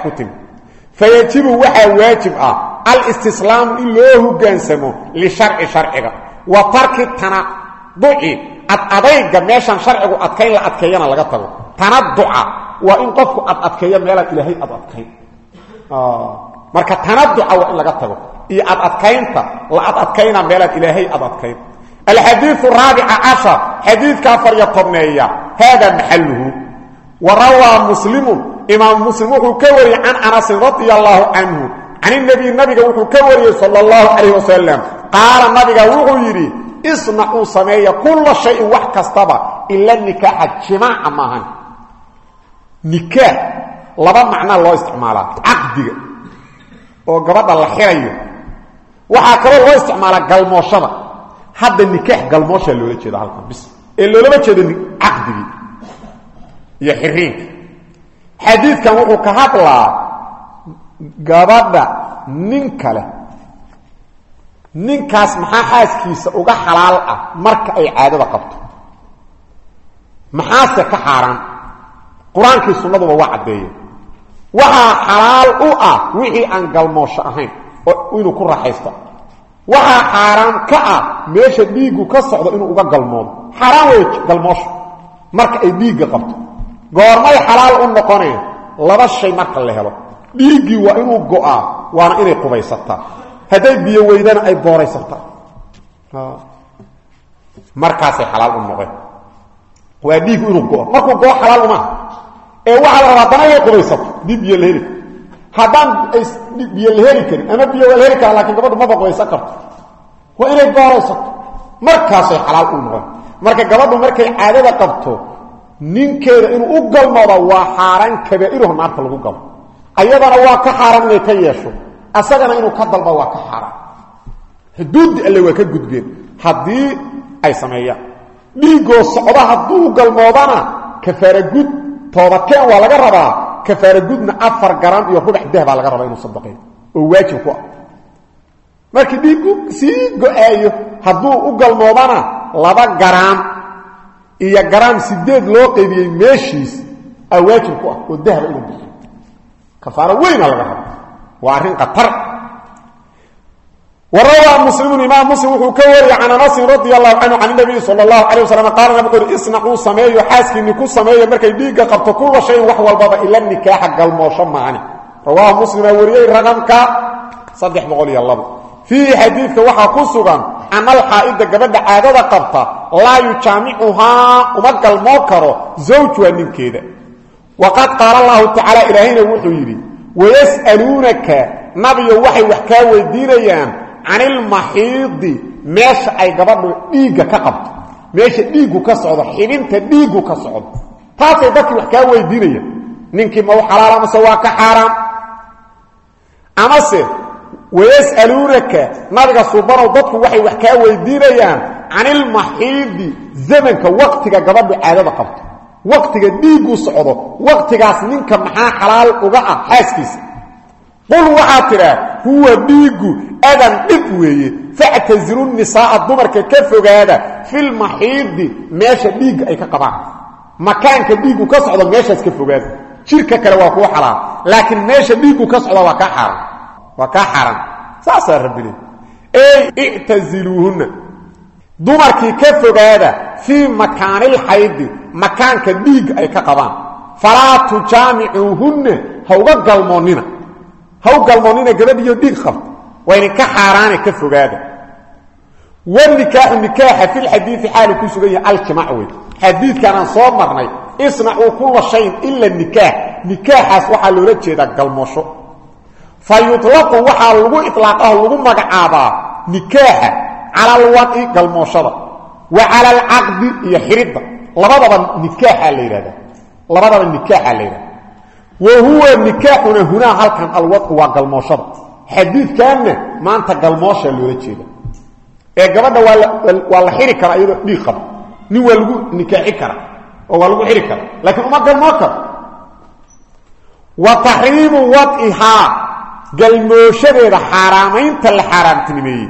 alistislaamu in loo hogaansamo lisharci sharciga. Wa tarki tanaduci ad adayga meeshaan sharcigu adkayn la adkeeyana laga tago. Tanaduca waa in qofku ad adkeeyo meelaan ilaahay ad adkayn. Marka tanaduca waa in laga tago. Iyo ad adkaynta la ad adkayna meelaan ilaahay ad adkayn. Alxadiiu raabica cashar xadiidka afar iyo tobneeya haada maxaluhu wa rawaa muslimun imaam muslim wuxuu ka wariyey can anasin radia allaahu canhu can inabiy nabiga wuxuu ka wariyey sal allahu calayh wasalam qaala nabiga wuxuu yidhi isnacuu sameeya kulla shayin wax kastaba ila nikaaxa jimaaca maahan. Nikaax laba macnaa loo isticmaalaa. Caqdiga oo gabadha la xirayo. Waxaa kaloo loo isticmaalaa galmooshada. Hadda nikaax galmooshaa loola jeeda halkan bis. Ee loolama jeedo caqdigii iyo xiriinka xadiidkan wuxuu ka gabadha nin kale. Ninkaas maxaa xaaskiisa uga xalaal ah marka ay caadada qabto? Maxaase ka xaaraan? Qur'aankii sunnaduba waa caddeeyeen waxaa xalaal u ah wixii aan galmoosho ahayn oo inuu ku raaxaysto. Waxaa xaaraan ka ah meesha dhiiggu ka socdo inuu uga galmoodo. Xaaraan wey galmoosho marka ay dhiigga qabto. Goormay xalaal u noqoneen laba shay marka la helo dhiiggii waa inuu go'aa waana inay qubaysataa. Hadday biyo weydana ay booraysataa markaasay xalaal u noqeen. Waa dhiiggu inuu go'o. Markuu go'o xalaal umaha ee waxaa la rabaa inay qubaysato. Dib biyo la heli haddaan ay biyo la heli ama biyo waa la heli gabadhu maba qubaysan karto. Waa inay booraysato markaasay xalaal u noqon marka gabadhu markay caadada qabto ninkeeda inuu u galmooda waa xaaraan kabaa'iruhu naarta lagu galo ayadana waa ka xaaraan inay ka yeesho. Asagana inuu ka dalba waa ka xaaraan. Xuduuddi alle waa ka gudbeen. Haddii ay sameeyaan. Dhiiggoo socda hadduu galmoodana kafaaragud toobakeen waa laga rabaa. Kafaaragudna afar garan iyo rubax dah baa laga rabaa inuu sadaqeeyo oo waajib ku ah. Markii dhiiggu sii go'aayo hadduu u galmoodana laba garaan iyo garaan sideed loo qaybiyey meeshiis aa waajib ku ah oo dahba kafaaro weyna laga raba waa arrin atar wrawaa muslimu imaam muslim wuxuu ka wariyey can anasin radi allahu canhu can nabiyi sal allahu alay wasalam qaala nabig uri isnacuu sameeyo ku sameeyo markay dhiigga qabto kulla shayin wax walbaba ila nikaaxa galmoosho maani rawaahu muslimaa wariyey raqamka saddex boqol iyo labo fiihi xadiidka waxaa ku sugan analxaa'ida gabadha caadada qabta laa yujaamicuhaa uma galmoo karo zawj waa ninkeeda waqad qaala allahu tacaala ilaahayna wuxuu yidhi wayas'aluunaka nabiyo waxay wax kaa weydiinayaan can ilmaxiidi meesha ay gabadhu dhiigga ka qabto meesha dhiiggu ka socdo xibinta dhiiggu ka socdo taasay dadkii wax kaa weydiinayaan ninkii ma u xalaal amase waa ka xaaraam amase wayas'aluunaka nabiga subanow dadku waxay wax kaa weydiinayaan can ilmaxiidi zamanka waqtiga gabadhu caadada qabto waqtiga dhiiggu socdo waqtigaas ninka maxaa xalaal uga ah xaaskiisa? Qul waxaa tidhaa huwa dhiiggu adan dhib weeye factazilu nisaa'a dumarka ka fogaada filmaxiidi meesha dhiigga ay ka qabaan. Makaanka dhiiggu ka socdo meeshaas ka fogaada. Jirka kale waa kuu xalaal laakiin meesha dhiiggu ka socda waa kaa xaaraan. Waa kaa xaaraan. Saasaa rabbile ey ictaziluuhunna dumarkii ka fogaada fii makaanilxaydi makaanka dhiigga ay ka qabaan. Falaa tujaamicuuhunna ha uga galmoonnina. Ha u galmoonnina gabadhiyo dhiig qabta. Waa idinka xaaraane ka fogaada. Wanikaaxu nikaaxa filxadiidi xaalu ku sugan yahay aljimac wey xadiidkanaan soo marnay isnacuu kulla shayin ila nikaax. Nikaaxaas waxaa loola jeedaa galmoosho. Fa yuطlaqu waxaa lagu iطlaaqaho lagu magacaabaa nikaaxa cala alwadci galmooshada wa cala alcaqdi iyo xiridda. Labadaba nikaaxaa la yidhahda labadaba nikaaxaa la yidhahda wa huwa nikaaxuna hunaa halkan alwadcu waa galmooshada. Xadiidkanna maanta galmooshaa loola jeeda ee gabadha waa la xiri karaa iyadoo dhiig qaba. Nin waa lagu nikaaxi kara oo waa lagu xiri kara laakiin uma galmoo karo. Wa taxriimu wadcihaa galmooshadeeda xaaraamaynta la xaaraamtinimeeyey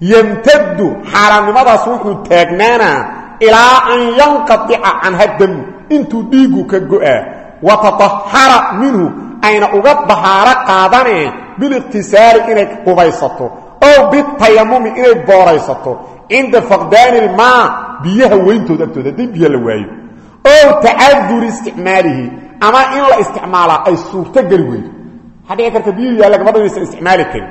yamtadu xaaraamnimadaas wuxuu taagnaanaa ilaa an yanqadica canha damu intuu dhiiggu ka go'aa. Wa tatahara minhu ayna uga dahaaro qaadaneen biliqtisaali inay qubaysato ow bitayamumi inay booraysato. Cinda faqdaani ilmaa biyaha weyntooda agtooda haddii biyo la waayo. Ow tacaduri isticmaalihi ama in la isticmaalaa ay suurto geli weydo waxaa dhici karta biyuhu yaalla gabadha inaysan isticmaali kale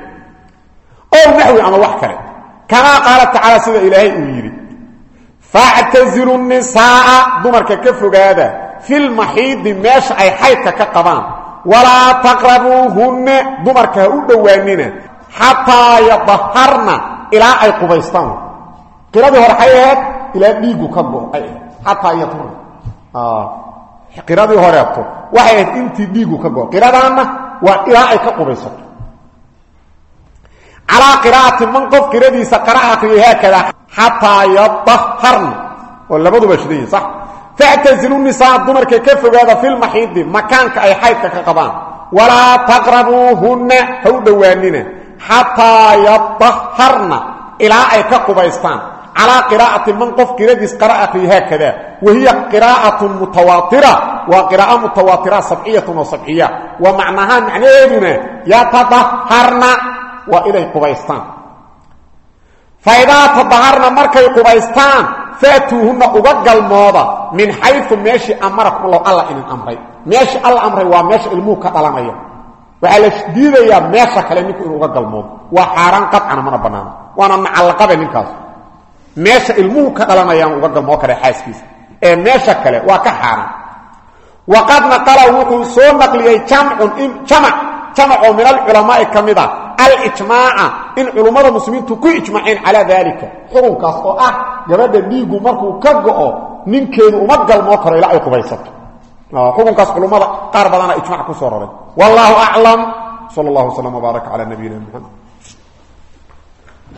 kamaa qaala tacaala sida ilaahay uu yidhi factazilu nisaa'a dumarka ka fogaada filmaxiidi meesha ay xaydka ka qabaan walaa taqrabuuhunna dumarka ha u dhowaanina xataa yadaharna ilaa ay qubaystaan qiradii hore xay ahayd ilaa dhiiggu ka go ay ahayd xataa yadharna qiradii horeeto waxay ahayd waa ilaa ay ka qubaysato calaa qiraa'ati man qof qiradiisa qara akriyay haakada xataa yadaharna oo labaduba shidan yihiin sax? Factazilu nisaa dumarka ka fogaada filmaxiidi makaanka ay xaydka ka qabaan. Walaa taqrabuuhunna ha u dhowaanina xataa yadaharna ilaa ay ka qubaystaan. Calaa qiraa'ati man qof qiradiis qara akriya haakada wa hiya qiraa'atun mutawaatira waa qiraa'o mutawaatira sabciyatun oo sabciya. Wa macnahaa macnaheeduna yatadaharna waa inay qubaystaan. Fa idaa tadaharna markay qubaystaan faatuuhunna uga galmooda min xayu meeshii amarakum allahu alla idin amray. Meeshii alla amray waa meesha ilmuhu ka dhalanaya. Waxaa la diidayaa meesha kale ninku inuu uga galmoodo. Waa xaaraan qadcana mana banaano waana nacallaqabe ninkaas. Meesha ilmuhu ka dhalanayaan uga galmoo kale xaaskiisa. Ee meesha kale waa ka xaaraan. Waqad jamac jamacoo min alculamaai ka mid a alijmaaca in culummada muslimiintu ku ijmaceen calaa daalika. Xukunkaas oo ah gabadha dhiiggu markuu ka go'o ninkeedu uma galmoo karo ilaa ay qubaysato. Xukunkaas culummada qaar badana ijmac ku soo raray. Wallaahu aclam sal allahu wslam wbaarak cala nabiyina muxamed